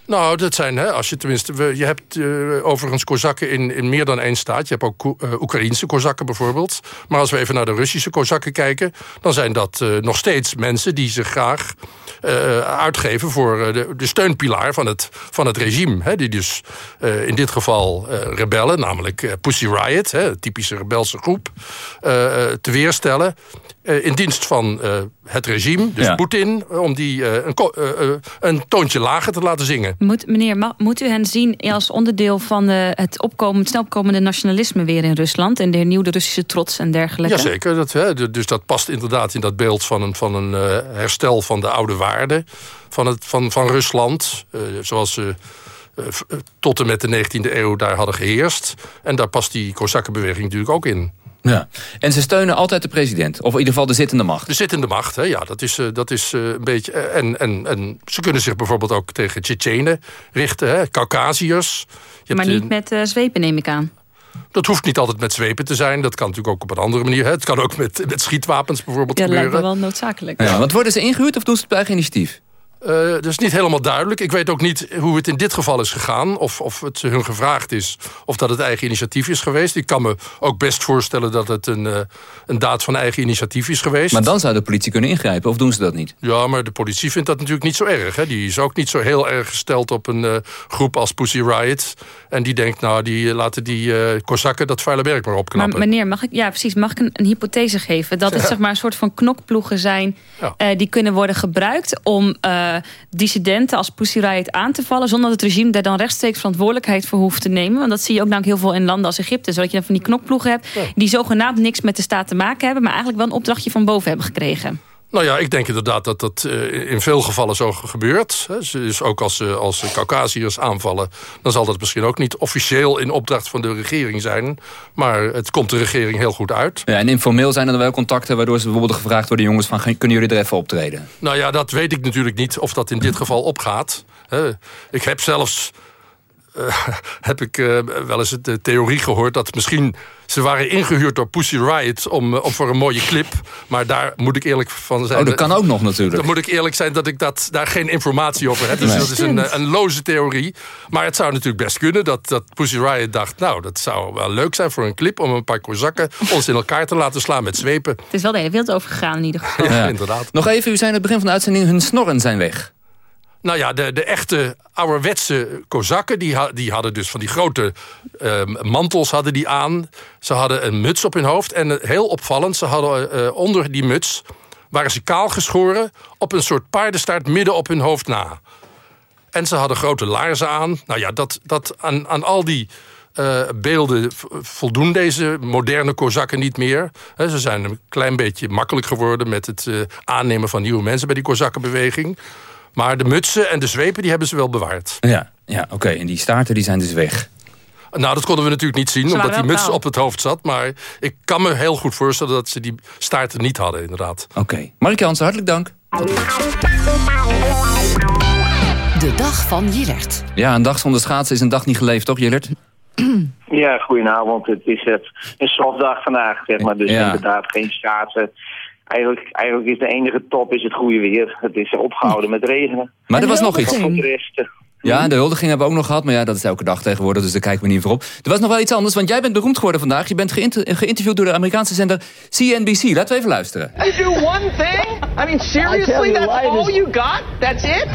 Nou, dat zijn, hè, als je tenminste... Je hebt eh, overigens Kozakken in, in meer dan één staat. Je hebt ook eh, Oekraïense Kozakken bijvoorbeeld. Maar als we even naar de Russische Kozakken kijken... dan zijn dat eh, nog steeds mensen die zich graag uitgeven... voor de, de steunpilaar van het, van het regime. Hè, die dus in dit geval rebellen, namelijk Pussy Riot... Hè, typische rebelse groep, te weerstellen... eh, in dienst van eh, het regime, dus Ja. Poetin... om die eh, een, eh, eh, een toontje lager te laten zingen. Moet, meneer, ma- moet u hen zien als onderdeel van het opkomen, het snel opkomende nationalisme weer in Rusland... en de hernieuwde Russische trots en dergelijke? Jazeker, dat, hè, dus dat past inderdaad in dat beeld van een, van een eh, herstel van de oude waarden van, het, van, van Rusland. eh, zoals ze eh, eh, tot en met de 19e eeuw daar hadden geheerst. En daar past die Kozakkenbeweging natuurlijk ook in. Ja. En ze steunen altijd de president. Of in ieder geval de zittende macht. De zittende macht, hè, ja, dat is, eh, dat is eh, een beetje... eh, en, en, en ze kunnen zich bijvoorbeeld ook tegen Tsjetsjenen richten, hè, Caucasiërs. Je maar hebt, niet met eh, zwepen, neem ik aan. Dat hoeft niet altijd met zwepen te zijn. Dat kan natuurlijk ook op een andere manier. Hè. Het kan ook met, met schietwapens bijvoorbeeld Ja, dat lijkt gebeuren. me wel noodzakelijk. Ja, want worden ze ingehuurd of doen ze het op eigen initiatief? Eh, dat is niet helemaal duidelijk. Ik weet ook niet hoe het in dit geval is gegaan. Of, of het hun gevraagd is. Of dat het eigen initiatief is geweest. Ik kan me ook best voorstellen dat het een, eh, een daad van eigen initiatief is geweest. Maar dan zou de politie kunnen ingrijpen, of doen ze dat niet? Ja, maar de politie vindt dat natuurlijk niet zo erg. Hè. Die is ook niet zo heel erg gesteld op een eh, groep als Pussy Riot. En die denkt, nou, die laten die eh Kozakken dat vuile werk maar Maar opknappen. meneer, mag ik, ja, precies, mag ik een, een hypothese geven? Dat het Ja. zeg maar, een soort van knokploegen zijn... Ja. eh, die kunnen worden gebruikt om eh, dissidenten als Pussy Riot aan te vallen... zonder dat het regime daar dan rechtstreeks verantwoordelijkheid voor hoeft te nemen. Want dat zie je ook namelijk heel veel in landen als Egypte. Zodat je dan van die knokploegen hebt... die zogenaamd niks met de staat te maken hebben... maar eigenlijk wel een opdrachtje van boven hebben gekregen. Nou ja, ik denk inderdaad dat dat eh, in veel gevallen zo gebeurt. Dus ook als, ze- als Caucasiërs aanvallen... dan zal dat misschien ook niet officieel in opdracht van de regering zijn. Maar het komt de regering heel goed uit. Ja, en informeel zijn er wel contacten waardoor ze bijvoorbeeld gevraagd worden... jongens, van, kunnen jullie er even optreden? Nou ja, dat weet ik natuurlijk niet of dat in dit geval opgaat. Ik heb zelfs... eh, heb ik eh, wel eens de theorie gehoord dat misschien... ze waren ingehuurd door Pussy Riot om, eh, om voor een mooie clip. Maar daar moet ik eerlijk van zijn. Oh, dat kan ook nog natuurlijk. Dan moet ik eerlijk zijn dat ik dat, daar geen informatie over heb. Dus Nee. dat is een, een loze theorie. Maar het zou natuurlijk best kunnen dat, dat Pussy Riot dacht... nou, dat zou wel leuk zijn voor een clip... om een paar kozakken ons in elkaar te laten slaan met zwepen. Het is wel de hele wereld overgegaan in ieder geval. Ja, inderdaad. Nog even, u zei aan het begin van de uitzending... hun snorren zijn weg. Nou ja, de, de echte ouderwetse kozakken... Die, die hadden dus van die grote ehm, mantels hadden die aan. Ze hadden een muts op hun hoofd. En eh, heel opvallend, ze hadden eh, onder die muts... waren ze kaal geschoren op een soort paardenstaart... midden op hun hoofd na. En ze hadden grote laarzen aan. Nou ja, dat, dat aan, aan al die eh, beelden voldoen deze moderne kozakken niet meer. Ze zijn een klein beetje makkelijk geworden... met het aannemen van nieuwe mensen bij die kozakkenbeweging. Maar de mutsen en de zwepen die hebben ze wel bewaard. Ja, ja oké. En die staarten die zijn dus weg. Nou, dat konden we natuurlijk niet zien, omdat die muts op het hoofd zat. Maar ik kan me heel goed voorstellen dat ze die staarten niet hadden, inderdaad. Oké. Mark Jansen, hartelijk dank. De dag van Jillert. Ja, een dag zonder schaatsen is een dag niet geleefd, toch Jillert? Ja, goedenavond. Het is uh, een softdag vandaag, zeg maar. Dus Ja. inderdaad geen schaatsen. Eigenlijk, eigenlijk is de enige top is het goede weer. Het is opgehouden met regenen. Maar er was nog iets. Ja, de huldiging hebben we ook nog gehad. Maar ja, dat is elke dag tegenwoordig, dus daar kijken we niet voor op. Er was nog wel iets anders, want jij bent beroemd geworden vandaag. Je bent geïnter- geïnterviewd door de Amerikaanse zender CNBC. Laten we even luisteren. You do one thing? I mean, seriously, that's all is- you got? That's it?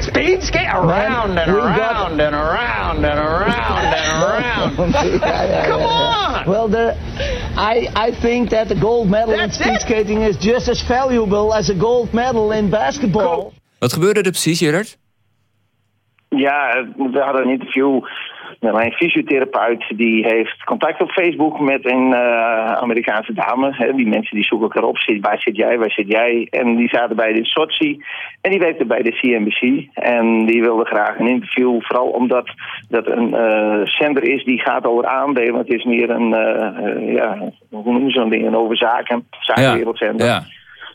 Speed skate around and around and around and around and around. Come on! Well, the, I, I think that the gold medal in That's speed it. skating is just as valuable as a gold medal in basketball. Wat gebeurde er precies, Jillert? Ja, we hadden een interview mijn fysiotherapeut. Die heeft contact op Facebook met een eh, Amerikaanse dame. Hè. Die mensen die zoeken elkaar op. Zit, waar zit jij, waar zit jij? En die zaten bij de Sochi. En die werkte bij de CNBC. En die wilde graag een interview. Vooral omdat dat een zender is die gaat over aandelen. Het is meer een, eh, ja, hoe noemen ze zo'n ding? Een over zaken. Zakenwereldzender. Ja.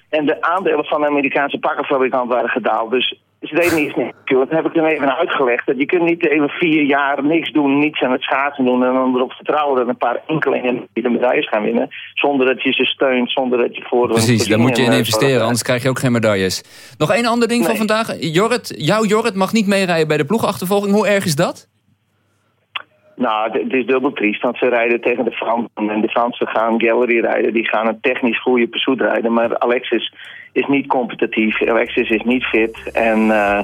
En de aandelen van de Amerikaanse pakkenfabrikant waren gedaald. Dus ze deden niets meer. Dat heb ik hem even uitgelegd. Dat je kunt niet even vier jaar niks doen, niets aan het schaatsen doen... en dan erop vertrouwen dat een paar enkelingen die de medailles gaan winnen... zonder dat je ze steunt, zonder dat je voor... Precies, daar moet je in eh, investeren, anders krijg je ook geen medailles. Nog één ander ding van vandaag. Jorrit, jouw Jorrit mag niet meerijden bij de ploegachtervolging. Hoe erg is dat? Nou, het- is dubbel triest, want ze rijden tegen de Fransen. En de Fransen gaan gallery rijden, die gaan een technisch goede pursuit rijden. Maar Alexis is niet competitief, Alexis is niet fit. En eh,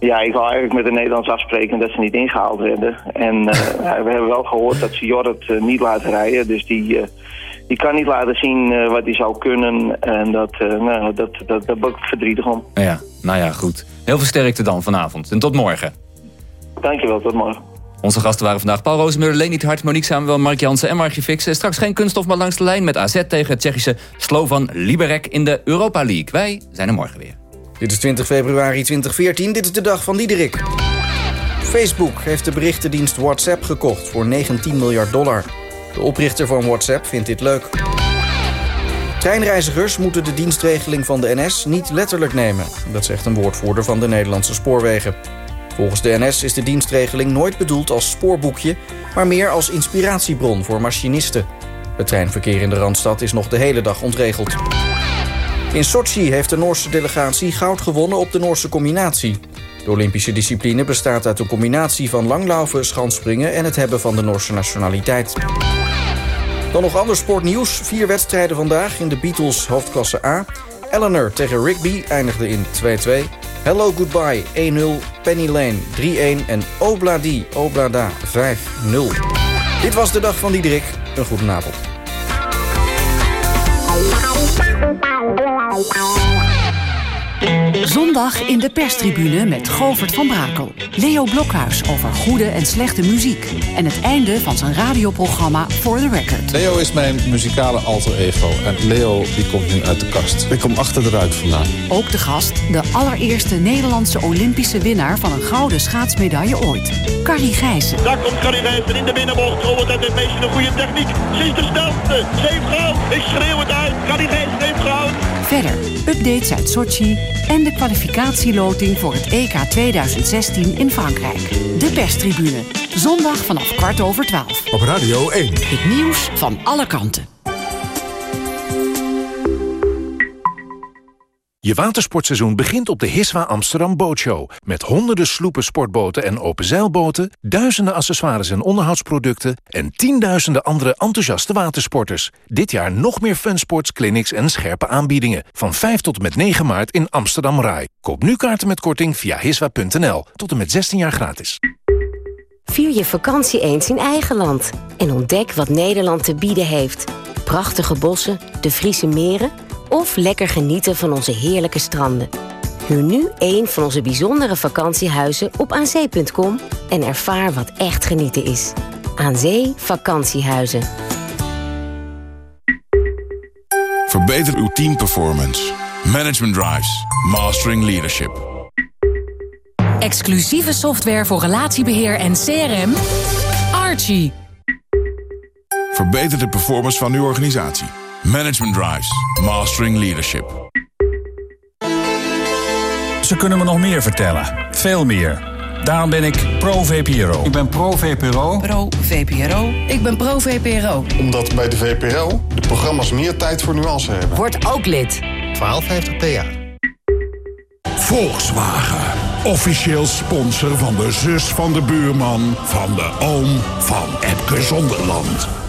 ja, ik wil eigenlijk met de Nederlands afspreken dat ze niet ingehaald werden. En eh, we hebben wel gehoord dat ze Jorrit eh, niet laten rijden. Dus die, die kan niet laten zien wat hij zou kunnen. En dat, nou, dat, dat, daar ben ik verdrietig om. Ja, nou ja, goed. Heel veel sterkte dan vanavond. En tot morgen. Dankjewel, tot morgen. Onze gasten waren vandaag Paul Rozemuller, Leni Hart, Monique Samuel, Mark Jansen en Margje Fix. En Straks geen kunststof, maar langs de lijn met AZ tegen het Tsjechische Slovan Liberec in de Europa League. Wij zijn er morgen weer. Dit is 20 februari 2014, dit is de dag van Diederik. Facebook heeft de berichtendienst WhatsApp gekocht voor 19 miljard dollar. De oprichter van WhatsApp vindt dit leuk. Treinreizigers moeten de dienstregeling van de NS niet letterlijk nemen. Dat zegt een woordvoerder van de Nederlandse Spoorwegen. Volgens de NS is de dienstregeling nooit bedoeld als spoorboekje... maar meer als inspiratiebron voor machinisten. Het treinverkeer in de Randstad is nog de hele dag ontregeld. In Sochi heeft de Noorse delegatie goud gewonnen op de Noorse combinatie. De Olympische discipline bestaat uit een combinatie van langlaufen, schanspringen... en het hebben van de Noorse nationaliteit. Dan nog ander sportnieuws. Vier wedstrijden vandaag in de Beatles hoofdklasse A. Eleanor tegen Rigby eindigde in 2-2. Hello Goodbye 1-0. Penny Lane 3-1. En Obladi Oblada 5-0. Dit was de dag van Diederik. Een goede avond. Zondag in de perstribune met Govert van Brakel. Leo Blokhuis over goede en slechte muziek. En het einde van zijn radioprogramma For The Record. Leo is mijn muzikale alter ego. En Leo die komt nu uit de kast. Ik kom achter de ruit vandaan. Ook de gast, de allereerste Nederlandse Olympische winnaar... van een gouden schaatsmedaille ooit. Carrie Gijssen. Daar komt Carrie Gijssen in de binnenbocht. Robert heeft het meisje een goede techniek. Ze is de snelste. Ze heeft goud. Ik schreeuw het uit. Carrie Gijssen heeft goud. Verder updates uit Sochi en de kwalificatieloting voor het EK 2016 in Frankrijk. De perstribune. Zondag vanaf kwart over twaalf. Op Radio 1. Het nieuws van alle kanten. Je watersportseizoen begint op de Hiswa Amsterdam Bootshow. Met honderden sloepen, sportboten en openzeilboten... duizenden accessoires en onderhoudsproducten... en tienduizenden andere enthousiaste watersporters. Dit jaar nog meer funsports, clinics en scherpe aanbiedingen. Van 5 tot en met 9 maart in Amsterdam Rai. Koop nu kaarten met korting via hiswa.nl. Tot en met 16 jaar gratis. Vier je vakantie eens in eigen land. En ontdek wat Nederland te bieden heeft. Prachtige bossen, de Friese meren... of lekker genieten van onze heerlijke stranden. Huur nu een van onze bijzondere vakantiehuizen op aanzee.com... en ervaar wat echt genieten is. Aan Zee Vakantiehuizen. Verbeter uw teamperformance. Management Drives. Mastering Leadership. Exclusieve software voor relatiebeheer en CRM. Archie. Verbeter de performance van uw organisatie. Management Drives. Mastering Leadership. Ze kunnen me nog meer vertellen. Veel meer. Daarom ben ik pro-VPRO. Ik ben pro-VPRO. Pro-VPRO. Ik ben pro-VPRO. Omdat bij de VPRO de programma's meer tijd voor nuance hebben. Word ook lid. 1250 PA. Volkswagen. Officieel sponsor van de zus van de buurman... van de oom van Epke Zonderland.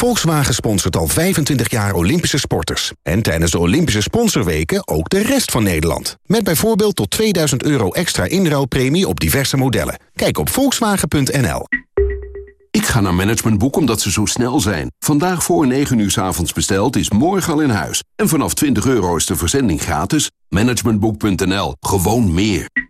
Volkswagen sponsort al 25 jaar Olympische sporters. En tijdens de Olympische sponsorweken ook de rest van Nederland. Met bijvoorbeeld tot 2000 euro extra inruilpremie op diverse modellen. Kijk op volkswagen.nl. Ik ga naar Managementboek omdat ze zo snel zijn. Vandaag voor 9 uur s avonds besteld is morgen al in huis. En vanaf 20 euro is de verzending gratis. Managementboek.nl. Gewoon meer.